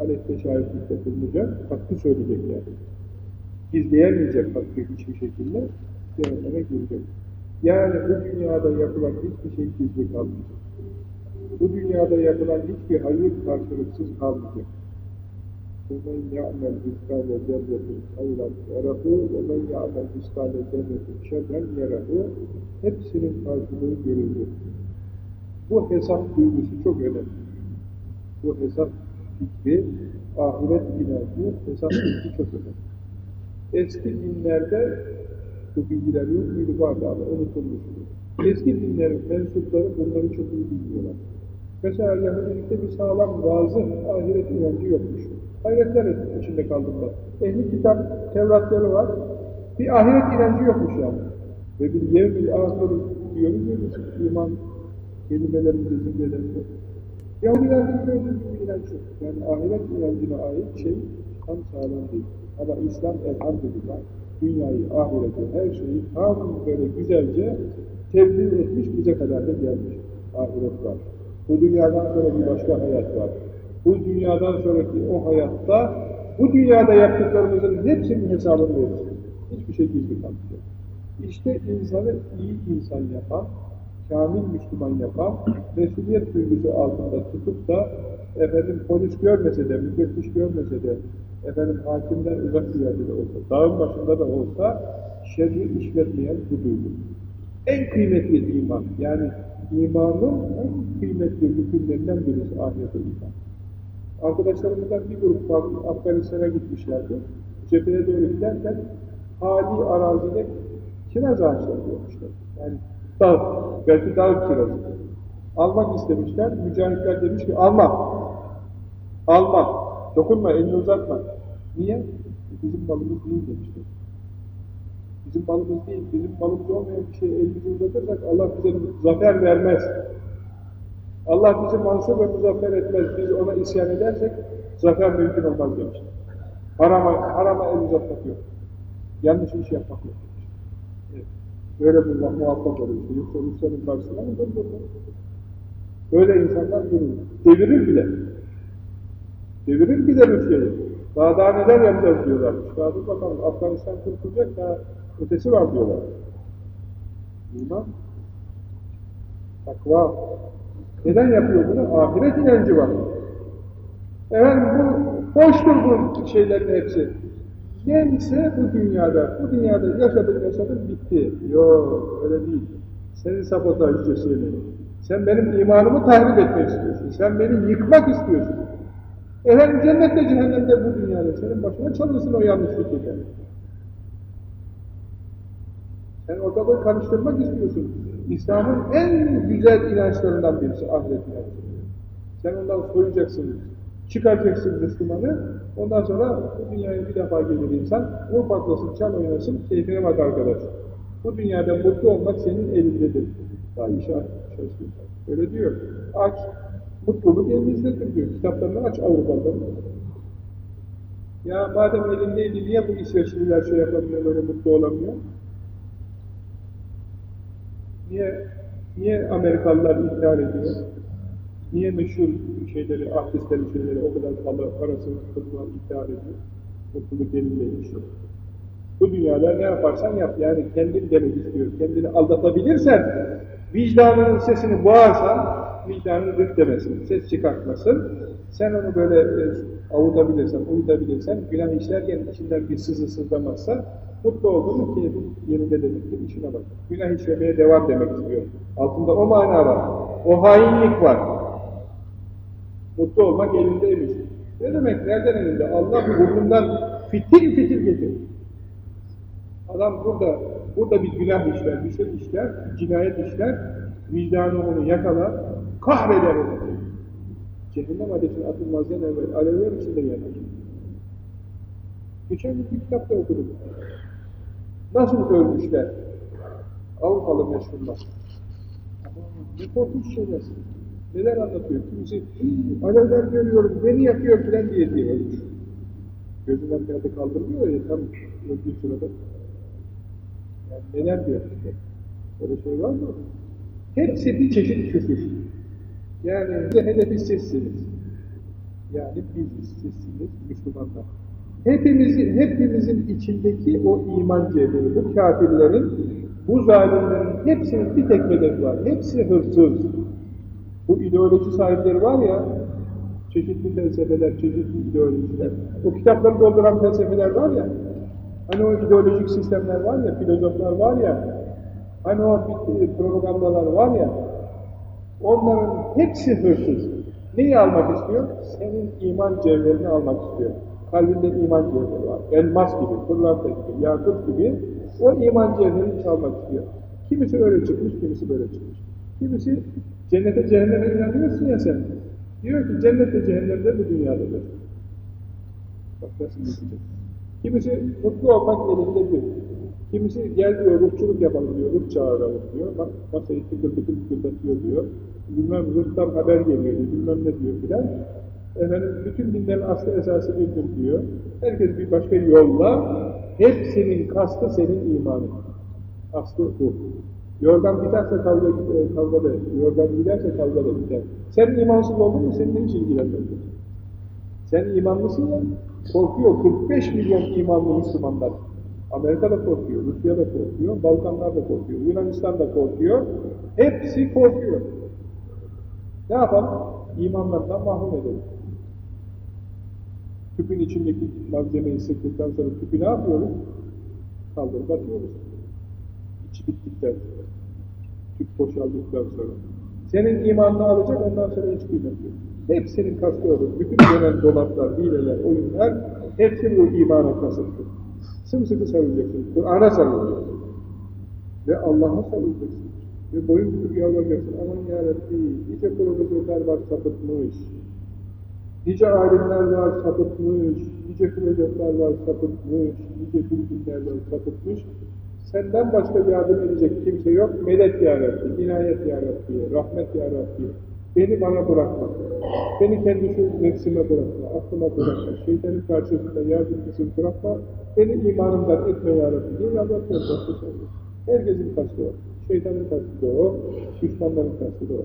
aleyhte şahitlikte bulunacak, hakkı söyleyecek yani. Gizleyemeyecek hakkı hiçbir şekilde cehenneme girecek. Yani bu dünyada yapılan hiçbir şey gizli kalmayacak. Bu dünyada yapılan hiçbir hayır karşılıksız kalmayacak. وَمَنْ يَعْمَلْ مِثْقَالَ ذَرَّةٍ خَيْرًا يَرَهُ وَمَنْ يَعْمَلْ مِثْقَالَ ذَرَّةٍ شَرًّا يَرَهُ Hepsinin karşılığı görülecek. Bu hesap duygusu çok önemli. Bu hesap fikri, ahiret inancı, hesap fikri çok önemli. Eski dinlerde bu bilgiler yok muydu? Vardı ama unutulmuştu. Eski dinlerin mensupları bunları çok iyi bilmiyorlar. Mesela Yahudilikte bir sağlam vazı ahiret inancı yokmuş. Hayretler içinde kaldım ben. Ehli kitap Tevratları var. Bir ahiret inancı yokmuş yani. Ve bir yevmil ahir diyoruz ya biz iman kelimelerimizi zimmelerinde. Yahudilerde böyle bir inanç yok. Yani ahiret inancına ait şey tam sağlam değil. Ama İslam elhamdülillah dünyayı, ahireti, her şeyi tam böyle güzelce tebliğ etmiş, bize kadar da gelmiş. Ahiret var. Bu dünyadan sonra bir başka hayat var. Bu dünyadan sonraki o hayatta bu dünyada yaptıklarımızın hepsinin hesabını veririz. Hiçbir şey gizli kalmayacak. İşte insanı iyi insan yapan, kamil Müslüman yapan, mesuliyet duygusu altında tutup da efendim polis görmese de, müfettiş görmese de, efendim hakimden uzak bir yerde de olsa, dağın başında da olsa şerri işletmeyen bu duygu. En kıymetli iman, yani imanın en kıymetli hükümlerinden birisi ahirete iman. Arkadaşlarımızdan bir grup Afganistan'a gitmişlerdi. Cepheye doğru giderken hali arazide kiraz ağaçları görmüşler. Yani dağ, belki dağ kirazı. Almak istemişler, mücahitler demiş ki alma, alma, dokunma, elini uzatma. Niye? Bizim malımız değil demişler. Bizim malımız değil, bizim malımız olmayan bir şey elimizi uzatırsak Allah bize zafer vermez. Allah bizi mansur ve muzaffer etmez. Biz ona isyan edersek zafer mümkün olmaz demişler. Harama, harama el uzatmak yok. Yanlış iş yapmak yok. Evet. Böyle bulmak muvaffak olur. Yoksa Rusya'nın karşısına mı durur? Böyle insanlar durur. Devirir bile. Devirir bile Rusya'yı. Daha daha neler yapacağız diyorlarmış. Daha dur bakalım Afganistan kurtulacak daha ötesi var diyorlar. İman, takva. Neden yapıyor bunu? Ahiret inancı var. Efendim bu boştur bu şeylerin hepsi. Neyse bu dünyada, bu dünyada yaşadın yaşadın bitti. Yok öyle değil. Senin sabotajcı senin. Sen benim imanımı tahrip etmek istiyorsun. Sen beni yıkmak istiyorsun. Efendim cennette cehennemde bu dünyada senin başına çalışsın o yanlış fikirler. Sen ortalığı karıştırmak istiyorsun. İslam'ın en güzel inançlarından birisi ahiret inancı. Sen ondan soyacaksın, çıkaracaksın Müslümanı, ondan sonra bu dünyaya bir defa gelir insan, vur patlasın, çal oynasın, keyfine bak arkadaş. Bu dünyada mutlu olmak senin elindedir. Daha işe çalışıyor. Öyle diyor. Aç, mutluluk elinizdedir diyor. Kitaplarını aç Avrupalıların. Ya madem elindeydi, niye bu İsveçliler şey yapamıyor, böyle mutlu olamıyor? Niye, niye Amerikalılar ihlal ediyor? Niye meşhur şeyleri, artistlerin şeyleri o kadar para, parasını kılma ihlal ediyor? Mutluluk elindeymiş. Bu dünyada ne yaparsan yap, yani kendin demek istiyor. Kendini aldatabilirsen, vicdanının sesini boğarsan, vicdanını gık demesin, ses çıkartmasın. Sen onu böyle e, avutabilirsen, uyutabilirsen, günah işlerken içinden bir sızı sızlamazsa, mutlu olduğunu keyfin yerinde demektir, işine bak. Günah işlemeye devam demek istiyor. Altında o mana var. O hainlik var. Mutlu olmak elindeymiş. Ne demek? Nereden elinde? Allah burnundan fitil fitil getir. Adam burada, burada bir günah işler, bir şey işler, cinayet işler, vicdanı onu yakalar, kahreder onu. Cehennem ateşine atılmazdan evvel alevler içinde yanar. Geçen gün bir kitapta okudum. Nasıl ölmüşler? Avrupalı meşhurlar. Ne korkunç şeyler. Neler anlatıyor? Kimisi alevler görüyorum, beni yakıyor filan diye diyor. Gözünden perde kaldırmıyor ya tam öldüğü sırada. Yani neler diyor. Böyle şey var mı? Hepsi bir çeşit küfür. Yani hedefi sizsiniz. Yani biziz, sizsiniz, Müslümanlar. Hepimizin, hepimizin içindeki o iman cevheri, bu kafirlerin, bu zalimlerin hepsinin bir tek hedefi var. Hepsi hırsız. Bu ideoloji sahipleri var ya, çeşitli felsefeler, çeşitli ideolojiler. O kitapları dolduran felsefeler var ya, hani o ideolojik sistemler var ya, filozoflar var ya, hani o propagandalar var ya, onların hepsi hırsız. Neyi almak istiyor? Senin iman cevherini almak istiyor. Kalbinde iman cevheri var. Elmas gibi, pırlanta gibi, yakıt gibi o iman cevherini çalmak istiyor. Kimisi öyle çıkmış, kimisi böyle çıkmış. Kimisi cennete cehenneme inanıyorsun ya sen. Diyor ki cennet ve cehennem de bu dünyadadır. Bak nasıl yıkacak. Kimisi mutlu olmak elinde bir. Kimisi gel diyor ruhçuluk yapalım diyor, ruh çağıralım diyor. Bak masayı tıkır tıkır tıkırdatıyor diyor. Bilmem ruhtan haber geliyor, bilmem ne diyor filan. Efendim bütün dinlerin aslı esası birdir diyor. Herkes bir başka yolla, hepsinin kastı senin imanın. Aslı bu. Yorgan biterse kavga, kavga da, yorgan giderse kavga da biter. Sen imansız oldun mu seninle hiç ilgilenmez. Sen imanlısın ya, korkuyor. 45 milyon imanlı Müslümanlar. Amerika da korkuyor, Rusya da korkuyor, Balkanlar da korkuyor, Yunanistan da korkuyor. Hepsi korkuyor. Ne yapalım? İmanlardan mahrum edelim. Tüpün içindeki malzemeyi sıktıktan sonra tüpü ne yapıyoruz? Kaldırıp atıyoruz. İçi bittikten sonra. Tüp boşaldıktan sonra. Senin imanını alacak, ondan sonra hiç kıymet. Hepsinin kastı olur. Bütün dönen dolaplar, hileler, oyunlar, hepsi bu imana kasıttır. Sımsıkı sarılacaksın, Kur'an'a sarılacaksın. Ve Allah'a sarılacaksın. Ve boyun tutup yalvaracaksın. Aman yarabbi, nice profesörler var sapıtmış. Nice alimler var sapıtmış. Nice filozoflar var sapıtmış. Nice bilginler var sapıtmış. Senden başka yardım edecek kimse yok. Medet ya Rabbi, inayet ya Rabbi, rahmet ya Rabbi. Beni bana bırakma. Beni kendi şu nefsime bırakma, aklıma bırakma. Şeytanın karşısında yardımcısını bırakma. Beni imanımdan etme ya Rabbi diye yalvartıyor. Herkesin kastı o. Şeytanın kastı o, düşmanların kastı o.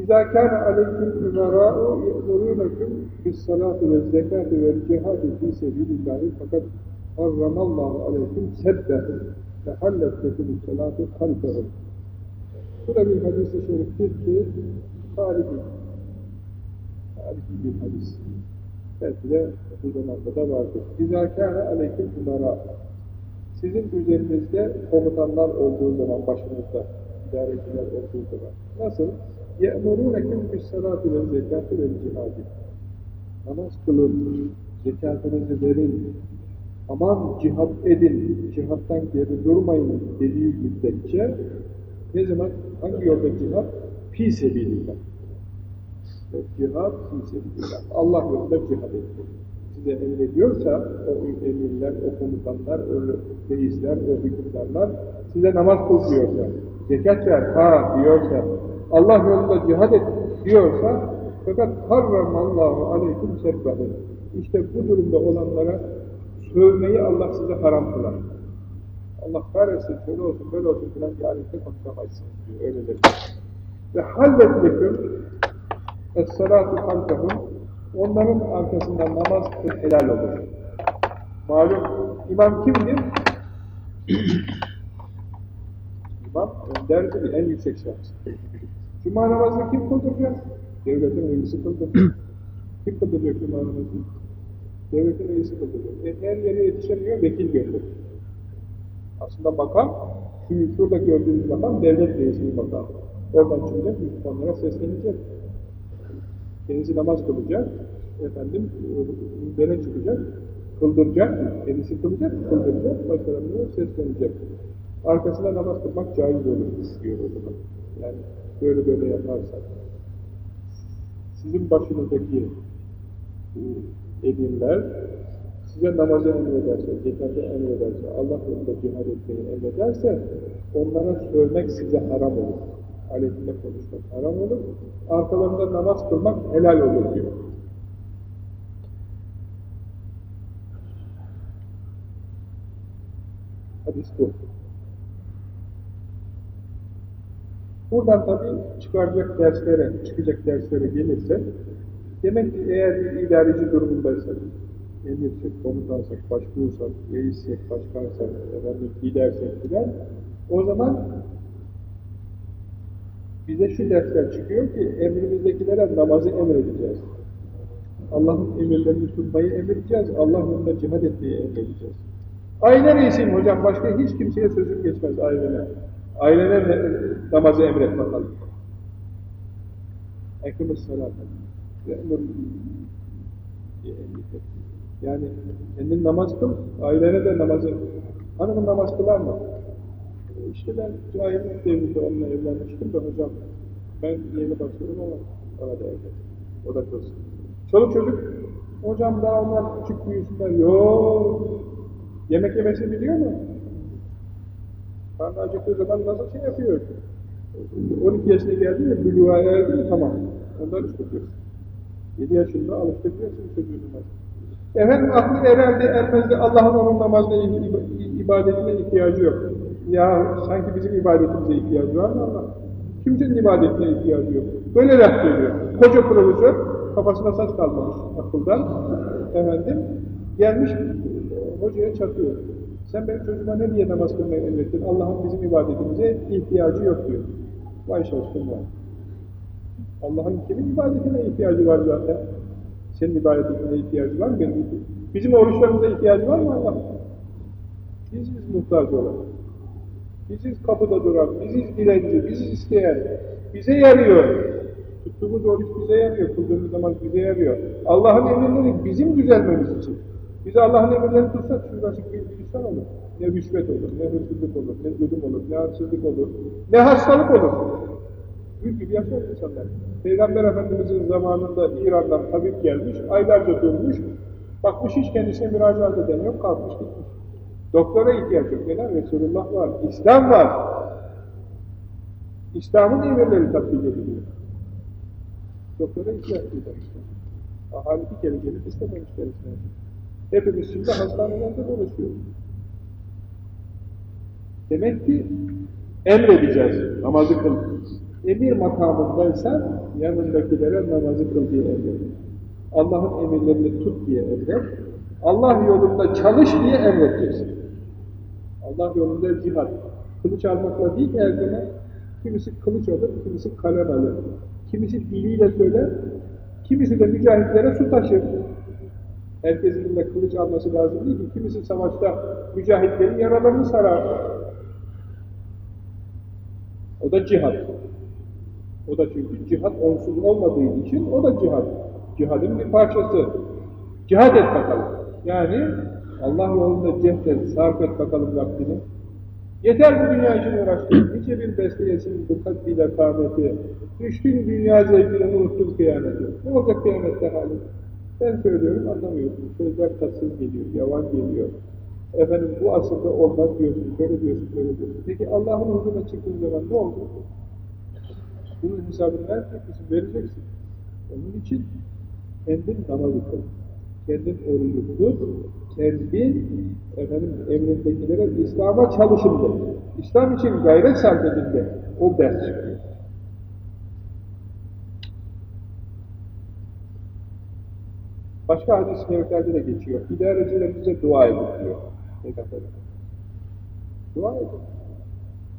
İzâ kâne aleyküm ümerâ'u ye'murûnekum bis-salâti ve zekâti ve cihâdi fî sebîlillâhi fakat harramallahu aleyküm seddehum ve halletteküm salâtu kalfehum. Bu da bir hadis-i şeriftir ki tarihi, tarihi bir hadis. Belki de bu zamanda da vardır. İzâ kâne aleyküm ümerâ'u sizin üzerinizde komutanlar olduğu zaman başınızda, idareciler olduğu zaman. Nasıl? يَأْمُرُونَكُمْ بِالسَّلَاتِ وَالْزَكَاتِ وَالْجِهَادِ Namaz kılın, zekatınızı verin, aman cihat edin, cihattan geri durmayın dediği müddetçe ne zaman, hangi yolda cihat? Fi sebilillah. Cihat fi sebilillah. Allah yolunda cihat edin size emrediyorsa, o emirler, o komutanlar, o reisler, o hükümdarlar size namaz kıl diyorsa, zekat ver, ha diyorsa, Allah yolunda cihad et diyorsa, fakat harramallahu aleyküm sebbahı. İşte bu durumda olanlara sövmeyi Allah size haram kılar. Allah kahretsin, şöyle olsun, böyle olsun filan bir alette konuşamazsınız diyor, öyle der. Ve halvetleküm es-salatu halkahum Onların arkasından namaz helal olur. Malum imam kimdir? imam önderdir, en yüksek şahıs. Cuma namazını kim kıldıracak? Devletin reisi kıldıracak. kim kıldıracak Cuma namazını? Devletin reisi kıldıracak. E, her yere yetişemiyor, vekil gönderir. Aslında bakan, şu şurada gördüğünüz bakan devlet reisinin bakanı. Oradan çıkacak, Müslümanlara seslenecek. Kendisi namaz kılacak, efendim, minbere çıkacak, kıldıracak, kendisi kılacak, kıldıracak, başkalarına seslenecek. Arkasında namaz kılmak caiz olur diyor o zaman. Yani böyle böyle yaparsak. Sizin başınızdaki emirler size namazı emrederse, zekatı emrederse, Allah yolunda cihad etmeyi emrederse onlara sövmek size haram olur. aleyhinde konuşmak haram olur. Arkalarında namaz kılmak helal olur diyor. Hadis bu. Buradan tabii çıkaracak derslere, çıkacak derslere gelirse, demek ki eğer bir idareci durumundaysak, emirsek, komutansak, başbuğsak, reissek, başkansak, efendim, lidersek filan, o zaman bize şu dersler çıkıyor ki emrimizdekilere namazı emredeceğiz. Allah'ın emirlerini tutmayı emredeceğiz, Allah yolunda cihad etmeyi emredeceğiz. Aile reisiyim hocam, başka hiç kimseye sözüm geçmez ailene. Ailene de namazı emret bakalım. Ekimiz salat. Yani kendin namaz kıl, ailene de namazı. Hanımın namaz kılar mı? İşte ben cahillik devrinde onunla evlenmiştim de hocam, ben yeni bakıyorum ama bana da evlen. O da kılsın. Çoluk çocuk, hocam daha onlar küçük büyüsünler. Yok. Yemek yemesini biliyor mu? Karnı acıktığı zaman nasıl şey yapıyor? 12 yaşına geldi mi, bülüğa erdi tamam. Ondan tutuyorsun. 7 yaşında alıştırıyorsun çocuğunu. Efendim aklı herhalde ermez de Allah'ın onun namazına, ibadetine ihtiyacı yok. Ya sanki bizim ibadetimize ihtiyacı var mı Allah? Kimsenin ibadetine ihtiyacı yok. Böyle laf söylüyor. Koca profesör kafasına saç kalmamış akıldan. Efendim gelmiş hocaya çatıyor. Sen benim çocuğuma ne diye namaz kılmayı emrettin? Allah'ın bizim ibadetimize ihtiyacı yok diyor. Vay şaşkın. Allah'ın kimin ibadetine ihtiyacı var zaten? Senin ibadetine ihtiyacı var mı? Bizim oruçlarımıza ihtiyacı var mı Allah? Biziz muhtaç olan. Biziz kapıda duran, biziz dilenci, biziz isteyen. Bize yarıyor. Tuttuğumuz oruç bize yarıyor, kıldığımız namaz bize yarıyor. Allah'ın emirleri bizim düzelmemiz için. Biz Allah'ın emirlerini tutsak şurası bir insan olur. Ne rüşvet olur, ne hırsızlık olur, ne zulüm olur, ne haksızlık olur, ne hastalık olur. Gül gibi yaşar insanlar. Peygamber Efendimiz'in zamanında İran'dan tabip gelmiş, aylarca durmuş, bakmış hiç kendisine müracaat eden yok, kalkmış gitmiş. Doktora ihtiyaç yok. Neden? Resulullah var, İslam var. İslam'ın emirleri tatbik ediliyor. Doktora ihtiyaç duymamış. Ahali bir kere gelip istememiş kendisine. Hepimiz şimdi hastanelerde dolaşıyoruz. Demek ki emredeceğiz, namazı kıl. Emir makamındaysan yanındakilere namazı kıl diye emret. Allah'ın emirlerini tut diye emret. Allah yolunda çalış diye emredeceksin. Allah yolunda cihad. Kılıç almakla değil her zaman. Kimisi kılıç alır, kimisi kalem alır. Kimisi diliyle söyler, kimisi de mücahitlere su taşır. Herkesin de kılıç alması lazım değil ki. Kimisi savaşta mücahitlerin yaralarını sarar. O da cihad. O da çünkü cihad onsuz olmadığı için o da cihad. Cihadın bir parçası. Cihad et bakalım. Yani Allah yolunda cehdet, sarf et bakalım vaktini. Yeter bu dünya için uğraştın. Nice bir besleyesin bu katliyle kâmeti. Düştün dünya zevkine unuttun kıyameti. Ne olacak kıyamette hali? Ben söylüyorum anlamıyorsun. Sözler tatsız geliyor, yavan geliyor. Efendim bu asırda olmaz diyorsun, şöyle diyorsun, böyle diyorsun. Peki Allah'ın huzuruna çıktığın zaman ne oldu? Bunun hesabını verecek misin? Vereceksin. Onun için kendin namaz kıl. Kendin orucu tut. Kendin efendim emrindekilere İslam'a çalışın de. İslam için gayret sarf edin de. O ders çıkıyor. Başka hadis-i şeriflerde de geçiyor. İdarecilerimize dua edin diyor. Peygamber Dua edin.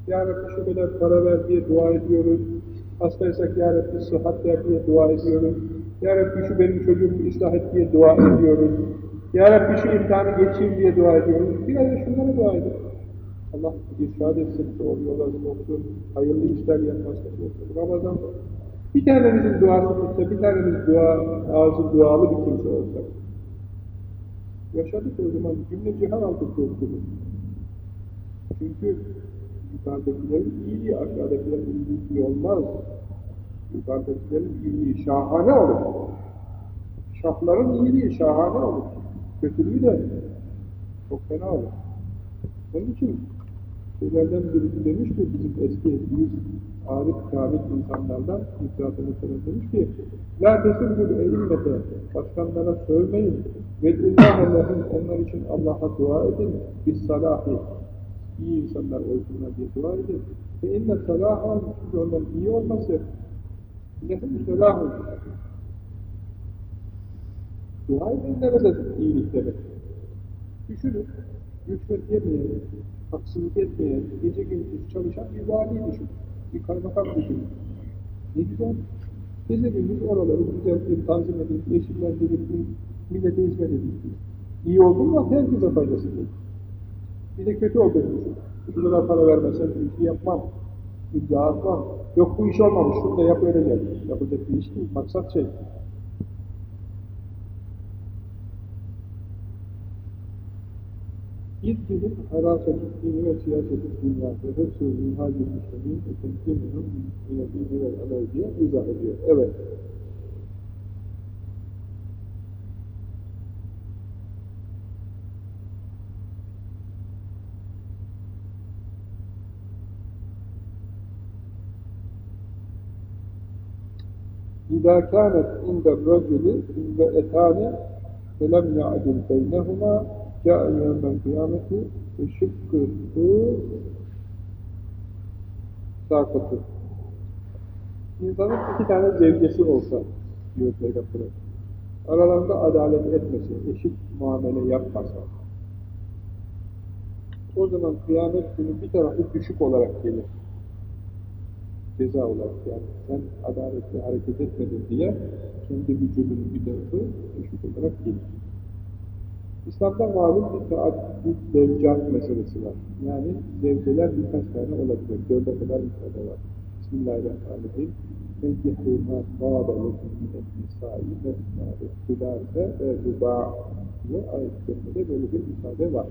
Ya Rabbi şu kadar para ver diye dua ediyoruz. Hastaysak Ya Rabbi sıhhat ver diye dua ediyoruz. Ya Rabbi şu benim çocuğumu ıslah et diye dua ediyoruz. Ya Rabbi şu imtihanı geçeyim diye dua ediyoruz. Biraz da şunlara dua edin. Allah irşad etsin, doğru yola soksun, hayırlı işler yapmasın. Ramazan bir tanemizin duası tutsa, bir tanemiz dua, ağzı dualı bir kimse olsa. Yaşadık o zaman, cümle cihan aldık korkulu. Çünkü yukarıdakilerin iyiliği, aşağıdakilerin iyiliği olmaz. Yukarıdakilerin iyiliği şahane olur. Şahların iyiliği şahane olur. Kötülüğü de çok fena olur. Onun için Şeylerden birisi demiş ki bizim eski büyük arif kamil insanlardan İfrat-ı demiş ki La tesirgül e'immete başkanlara sövmeyin Ved'ullâhellehum onlar için Allah'a dua edin bis salahi iyi insanlar olsunlar diye dua edin ve inne salaha çünkü onların iyi olması lehum selahun dua edin nerede iyilik demek düşünün rüşvet yemeyen haksızlık etmeyen, gece gündüz çalışan bir vali düşün, bir kaymakam düşün. Ne güzel. Gece gündüz oraları güzelce tanzim edin, yeşillendirin, millete hizmet edin. İyi oldu mu herkese faydası değil. Bir de kötü olduğunu düşün. Şu kadar para vermezsem şu işi yapmam, imza atmam. Yok bu iş olmamış, şunu da yap öyle gel. Yapacak bir iş değil, maksat şey. İzmir'in haraset-i dini ve siyaset-i dünya ve hepsi minhal-i müslümin ve temkininin minedini ve alay diye izah ediyor. Evet. Kânet inde racülü ve etâne felem ya'dil beynehumâ Câ yevmel kıyameti ve şıkkıhı sakatı. İnsanın iki tane zevcesi olsa, diyor Peygamber aralarında adalet etmesi, eşit muamele yapmasa, o zaman kıyamet günü bir tarafı düşük olarak gelir. Ceza olarak yani sen adaletli hareket etmedin diye kendi vücudunun bir tarafı düşük olarak gelir. İslam'da malum bir taaddüt zevcat meselesi var. Yani zevceler birkaç tane olabilir. Dörde kadar müsaade var. Bismillahirrahmanirrahim. Enkihû mâ bâbe lekum minen nisâi ve sülâse ve rubâ diye ayet-i böyle bir müsaade var.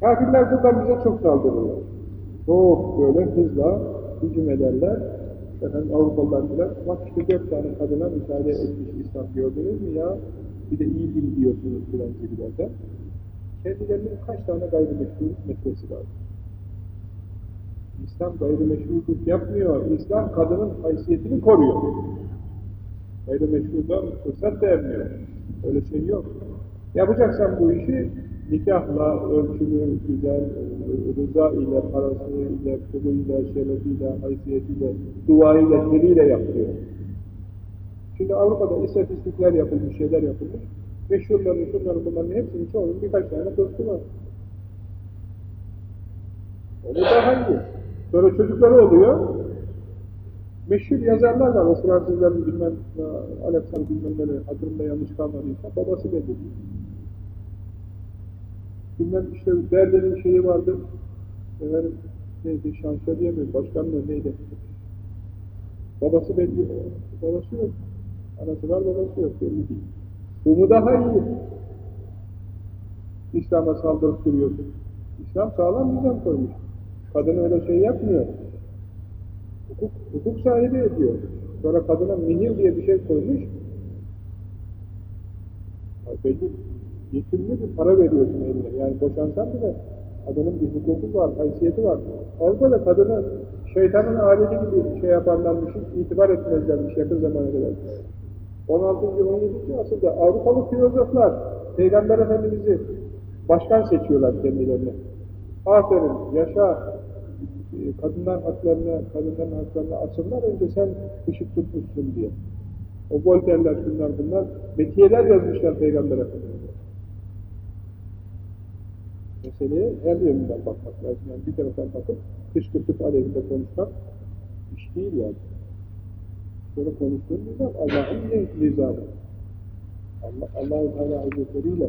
Kafirler buradan bize çok saldırırlar. Çok böyle hızla hücum ederler. Efendim Avrupalılar bilen, bak işte dört tane kadına müsaade etmiş İslam gördünüz mü ya? bir de iyi dil diyorsunuz filan gibilerden. Kendilerinin kaç tane gayrimeşruluk meselesi var. İslam gayrimeşruluk yapmıyor. İslam kadının haysiyetini koruyor. Gayrimeşrudan fırsat vermiyor. Öyle şey yok. Yapacaksan bu işi nikahla, ölçülü, güzel, rıza ile, parası ile, kuluyla, şerefiyle, haysiyetiyle, duayla, diliyle yapıyor. Şimdi Avrupa'da istatistikler yapılmış, şeyler yapılmış. Meşhurların, şunların, bunların hepsinin çoğunun birkaç tane dostu var. O da iyi. Sonra çocukları oluyor. Meşhur yazarlar var. O Fransızların bilmem, Alexander bilmem ne, hatırımda yanlış kalmadıysa babası belli. Bilmem işte Berlin'in şeyi vardı. Efendim, neydi, şansölye mi, başkan mı, neydi? Babası belli, babası yok. Anası var, babası yok, belli değil. Bu mu daha iyi? İslam'a saldırıp duruyorsun. İslam sağlam nizam koymuş. Kadın öyle şey yapmıyor. Hukuk, hukuk sahibi ediyor. Sonra kadına mihir diye bir şey koymuş. Belli, yetimli bir para veriyorsun eline. Yani boşansan bile kadının bir hukuku var, haysiyeti var. Avrupa'da kadına şeytanın aleti gibi şey yaparlarmış, itibar etmezlermiş yakın zamana kadar. 16. 17. asırda Avrupalı filozoflar Peygamber Efendimiz'i başkan seçiyorlar kendilerine. Aferin, yaşa, kadınlar haklarına, kadınların haklarına asırlar önce sen ışık tutmuşsun diye. O Voltaire'ler, şunlar bunlar, metiyeler yazmışlar Peygamber Efendimiz'e. Meseleye her yönünden bakmak lazım. Yani bir taraftan bakıp kışkırtıp aleyhinde konuşmak iş değil yani. Sonra konuştuğun nizam Allah'ın nizamı. Allah, Allah-u Teala Hazretleri ile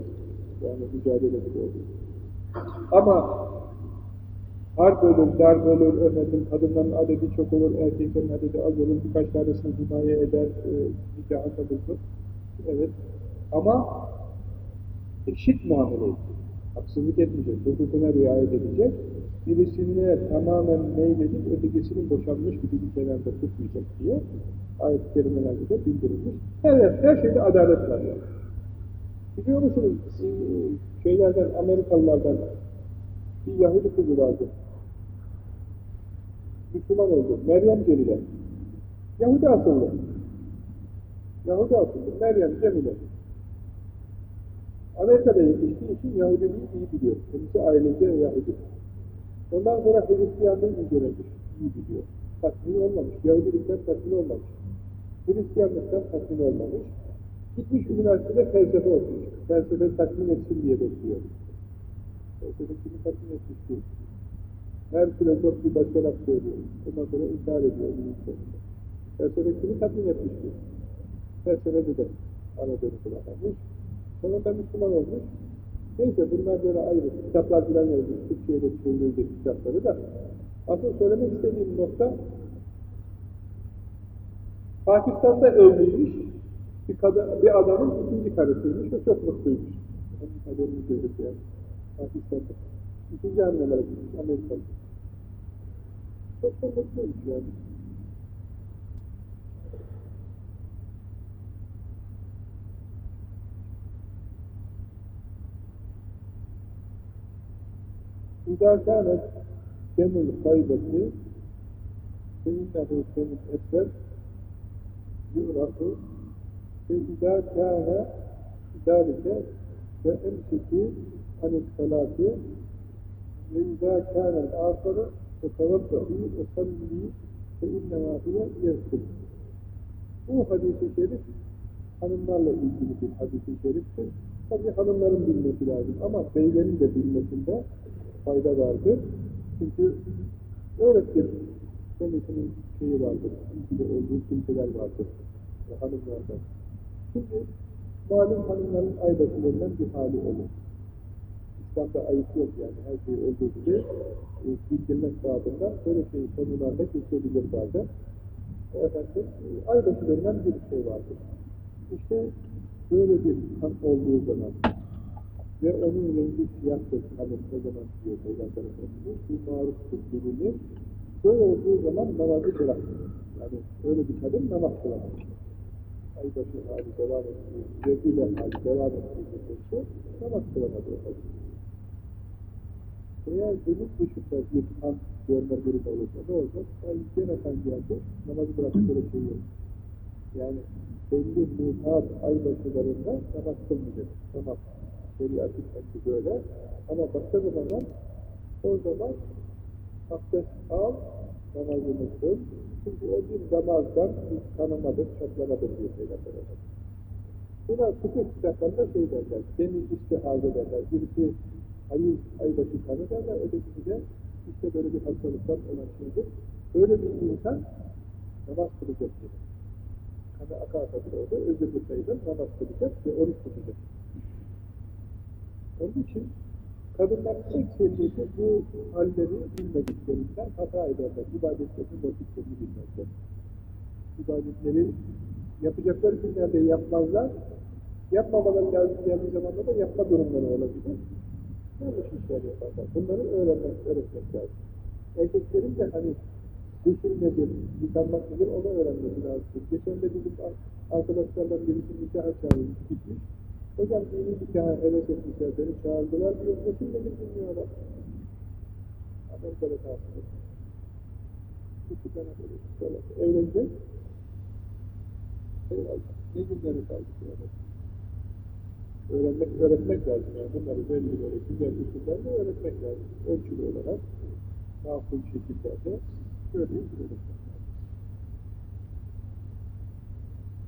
yani mücadele ediyor. Ama harp olur, darp olur, efendim, kadınların adedi çok olur, erkeklerin adedi az olur, birkaç tanesini himaye eder, e, nikaha. Evet. Ama eşit muamele edecek. Haksızlık etmeyecek, hukukuna riayet edecek. Birisine tamamen meyledip ötekisinin boşanmış gibi bir kenarda tutmayacak diye ayet-i kerimelerde de bildirilmiş. Her, her şeyde adalet var yani. Biliyor musunuz şeylerden, Amerikalılardan Bir Yahudi kızı vardı. Müslüman oldu. Meryem Cemile. Yahudi asıllı. Yahudi asıllı. Meryem Cemile. Amerika'da yetiştiği için Yahudiliği iyi biliyor. Kendisi ailece Yahudi. Ondan sonra Hristiyanlığı incelemiş. İyi biliyor. Tatmin olmamış. Yahudilikten tatmin olmamış. Hristiyanlıktan tatmin olmamış. Gitmiş üniversitede felsefe okumuş. Felsefe tatmin etsin diye bekliyor. Felsefe kimi tatmin etmiş değil. Her filozof bir başka laf söylüyor. Ondan sonra intihar ediyor. Felsefe kimi tatmin etmiş değil. Felsefede de aradığını bulamamış. Sonunda Müslüman olmuş. Neyse bunlar böyle ayrı. Kitaplar filan yazmış. Türkiye'de çevrilecek kitapları da. Asıl söylemek istediğim nokta Pakistan'da evliymiş. Bir, kadın, bir adamın ikinci karısıymış ve çok mutluymuş. Onun haberini yani. Pakistan'da. İkinci anneler gitmiş Amerika'da. Çok da mutluymuş yani. İzâ kânet demul kaybeti seninnehu demul esved yu'rafu ve izâ kâne zâlike ve emsiki anil salâti ve izâ kâne al-âfara ve tevabdahu ve salli ve innemâ yersin. Bu hadis-i şerif hanımlarla ilgili bir hadis-i şeriftir. Tabi hanımların bilmesi lazım ama beylerin de bilmesinde fayda vardır. Çünkü öğretir kendisinin şeyi vardır, ilgili olduğu kimseler vardır ve hanımlardan. Şimdi malum hanımların aybasılarından bir hali olur. İslam'da ayıp yok yani her şey olduğu gibi e, bildirmek babında böyle şey konularda geçebilir bazen. Efendim, e, aybasılarından bir şey vardır. İşte böyle bir kan olduğu zaman ve onun rengi siyahtır hanım o zaman diyor Peygamber Efendimiz. Bu maruftur bilinir. Böyle olduğu zaman namazı bırakır. Yani öyle bir kadın namaz kılamaz. Aybaşı hali devam ettiği, rezile hali devam ettiği müddetçe namaz kılamaz. Eğer vücut dışında bir kan görme durumu olursa ne olacak? Yani gene kan geldi, namazı bırakıp böyle şey yok. Yani belli mutat aybaşılarında namaz kılmayacak. Tamam şeriatın emri böyle. Ama başka zamanlar o zaman abdest al, namazını kıl. Çünkü o bir damazdan bir kanamadır, çatlamadır diyor Peygamber Efendimiz. Buna fıkıh kitaplarında şey derler, demi istihaze derler. Birisi ayı, aybaşı kanı derler, ötekisi de işte böyle bir hastalıktan olan şeydir. Böyle bir insan namaz kılacak diyor. Kanı aka aka oldu, özür dilerim, namaz kılacak ve oruç tutacak. Onun için kadınların ekseriyeti bu halleri bilmediklerinden hata ederler. İbadetlerini, vakitlerini bilmezler. İbadetleri yapacakları günlerde yapmazlar. Yapmamaları lazım geldiği zamanda da yapma durumları olabilir. Yanlış işler yaparlar. Bunları öğrenmek, öğretmek lazım. Erkeklerin de hani gusül nedir, yıkanmak nedir onu öğrenmesi lazım. Geçen de bizim arkadaşlardan birisi nikaha çağırmış, gitmiş. Hocam dini nikaha heves etmişler, beni çağırdılar diyor, nasıl nedir bilmiyorlar. Amerika'da kalsın. İki tane böyle çıkıyorlar. Evlenecek. Eyvallah. Ne günleri kaldı diyorlar. Öğrenmek, öğretmek lazım yani. Bunları belli böyle güzel usullerle öğretmek lazım. Ölçülü olarak, makul şekillerde söyleyip öğretmek lazım.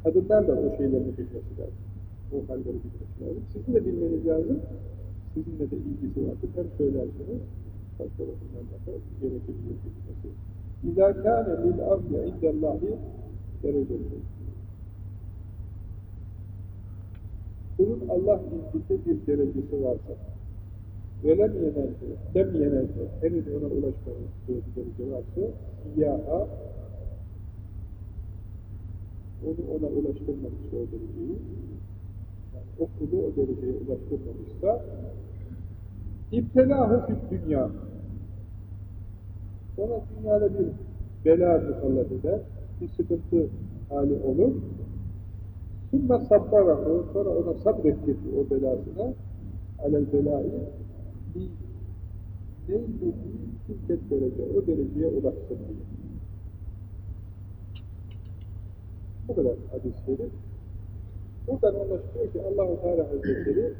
Kadınlar da o şeylerini bilmesi lazım o halleri bilmesi lazım. Sizin de bilmeniz lazım. Sizinle de ilgisi vardır. Hem söylersiniz, kaç tarafından da gerekebilir bilmesi. İzâ kâne lil abdi indellâhi dereceli. Kulun Allah indinde bir derecesi varsa velem yenelse, dem yenelse, henüz ona ulaşmadığı bir derece varsa iyaha onu ona o dereceyi o kulu o dereceye ulaştırmamışsa İbtelahu fit dünya sonra dünyada bir bela musallat eder, bir sıkıntı hali olur. Sümme sabbarahu, sonra ona sabrettirdi o belasına, alel belayı, neydi şiddet derece, o dereceye ulaşsın diye. Bu kadar hadis-i. Buradan anlaşılıyor ki Allah-u Teala Hazretleri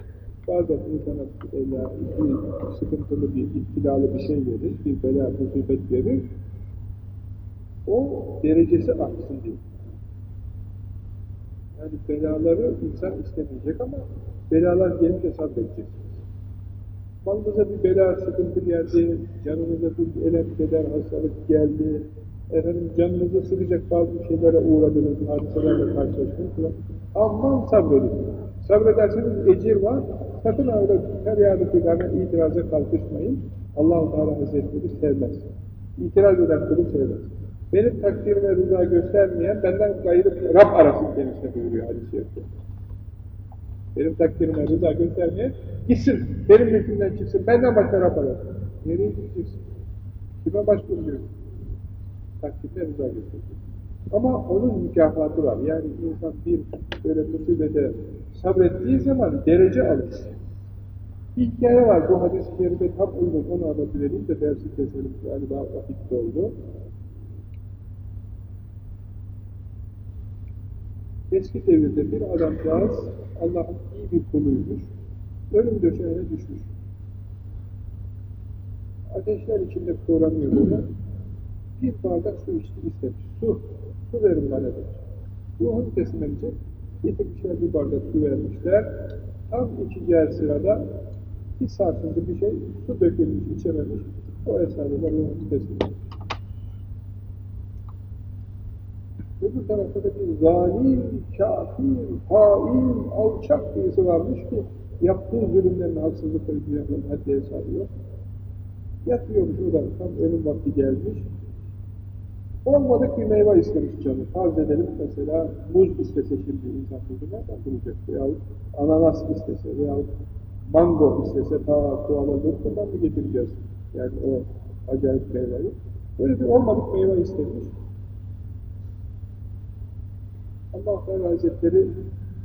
bazen insana bela, bir sıkıntılı bir, iptilalı bir şey verir, bir bela, musibet verir. O derecesi artsın diye. Yani belaları insan istemeyecek ama belalar gelince sabredeceksiniz. Malınıza bir bela, sıkıntı geldi, canınıza bir elem, keder, hastalık geldi, efendim canınızı sıkacak bazı şeylere uğradınız, hadiselerle karşılaştınız. Aman sabredin. Sabrederseniz ecir var. Sakın öyle feryadı figanla itiraza kalkışmayın. Allah-u Teala Hazretleri sevmez. İtiraz eden kulu sevmez. Benim takdirime rıza göstermeyen benden gayrı Rab arasın kendisine buyuruyor hadis-i. Benim takdirime rıza göstermeyen gitsin, benim mülkümden çıksın, benden başka Rab arasın. Nereye gideceksin? Kime başvuruyorsun? Takdirine rıza gösterecek. Ama onun mükafatı var. Yani insan bir böyle musibete sabrettiği zaman derece alır. Bir hikaye var. Bu hadis-i şerife tam uygun. Onu anlatıvereyim de dersi keselim. Galiba vakit doldu. Eski devirde bir adamcağız Allah'ın iyi bir kuluymuş. Ölüm döşeğine düşmüş. Ateşler içinde kıvranıyor böyle. Bir bardak su içti istemiş. Su. Su verin bana demiş. Ruhunu teslim edecek. Getirmişler bir bardak su vermişler. Tam içeceği sırada bir sarsıntı bir şey su dökülmüş, içememiş. O esnada da ruhunu teslim etmiş. Öbür tarafta da bir zalim, kafir, hain, alçak birisi varmış ki yaptığı zulümlerin, haksızlıkları, günahların haddi hesabı yok. Yatıyormuş o tam ölüm vakti gelmiş. Olmadık bir meyve istemiş canı. Farz edelim mesela muz istese şimdi insan muzu nereden bulacak? Veyahut ananas istese veyahut mango istese ta Kuala Lumpur'dan mı getireceğiz? Yani o acayip meyveyi. Böyle bir olmadık meyve istemiş. Allah Teala Hazretleri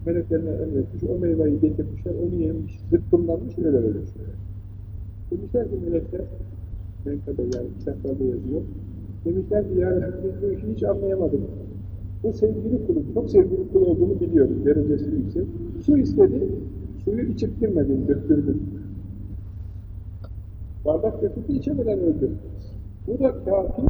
meleklerine emretmiş, o meyveyi getirmişler, onu yemiş, zıkkımlanmış, öyle ölmüş. Demişler ki melekler, menkıbe yani kitaplarda yazıyor, demişler ki yani biz bu işi hiç anlayamadık. Bu sevgili kulun, çok sevgili kul olduğunu biliyoruz, derecesi yüksek. Su istedi, suyu içip girmedi, döktürdü. Bardak döküldü, içemeden öldü. Bu da kafir,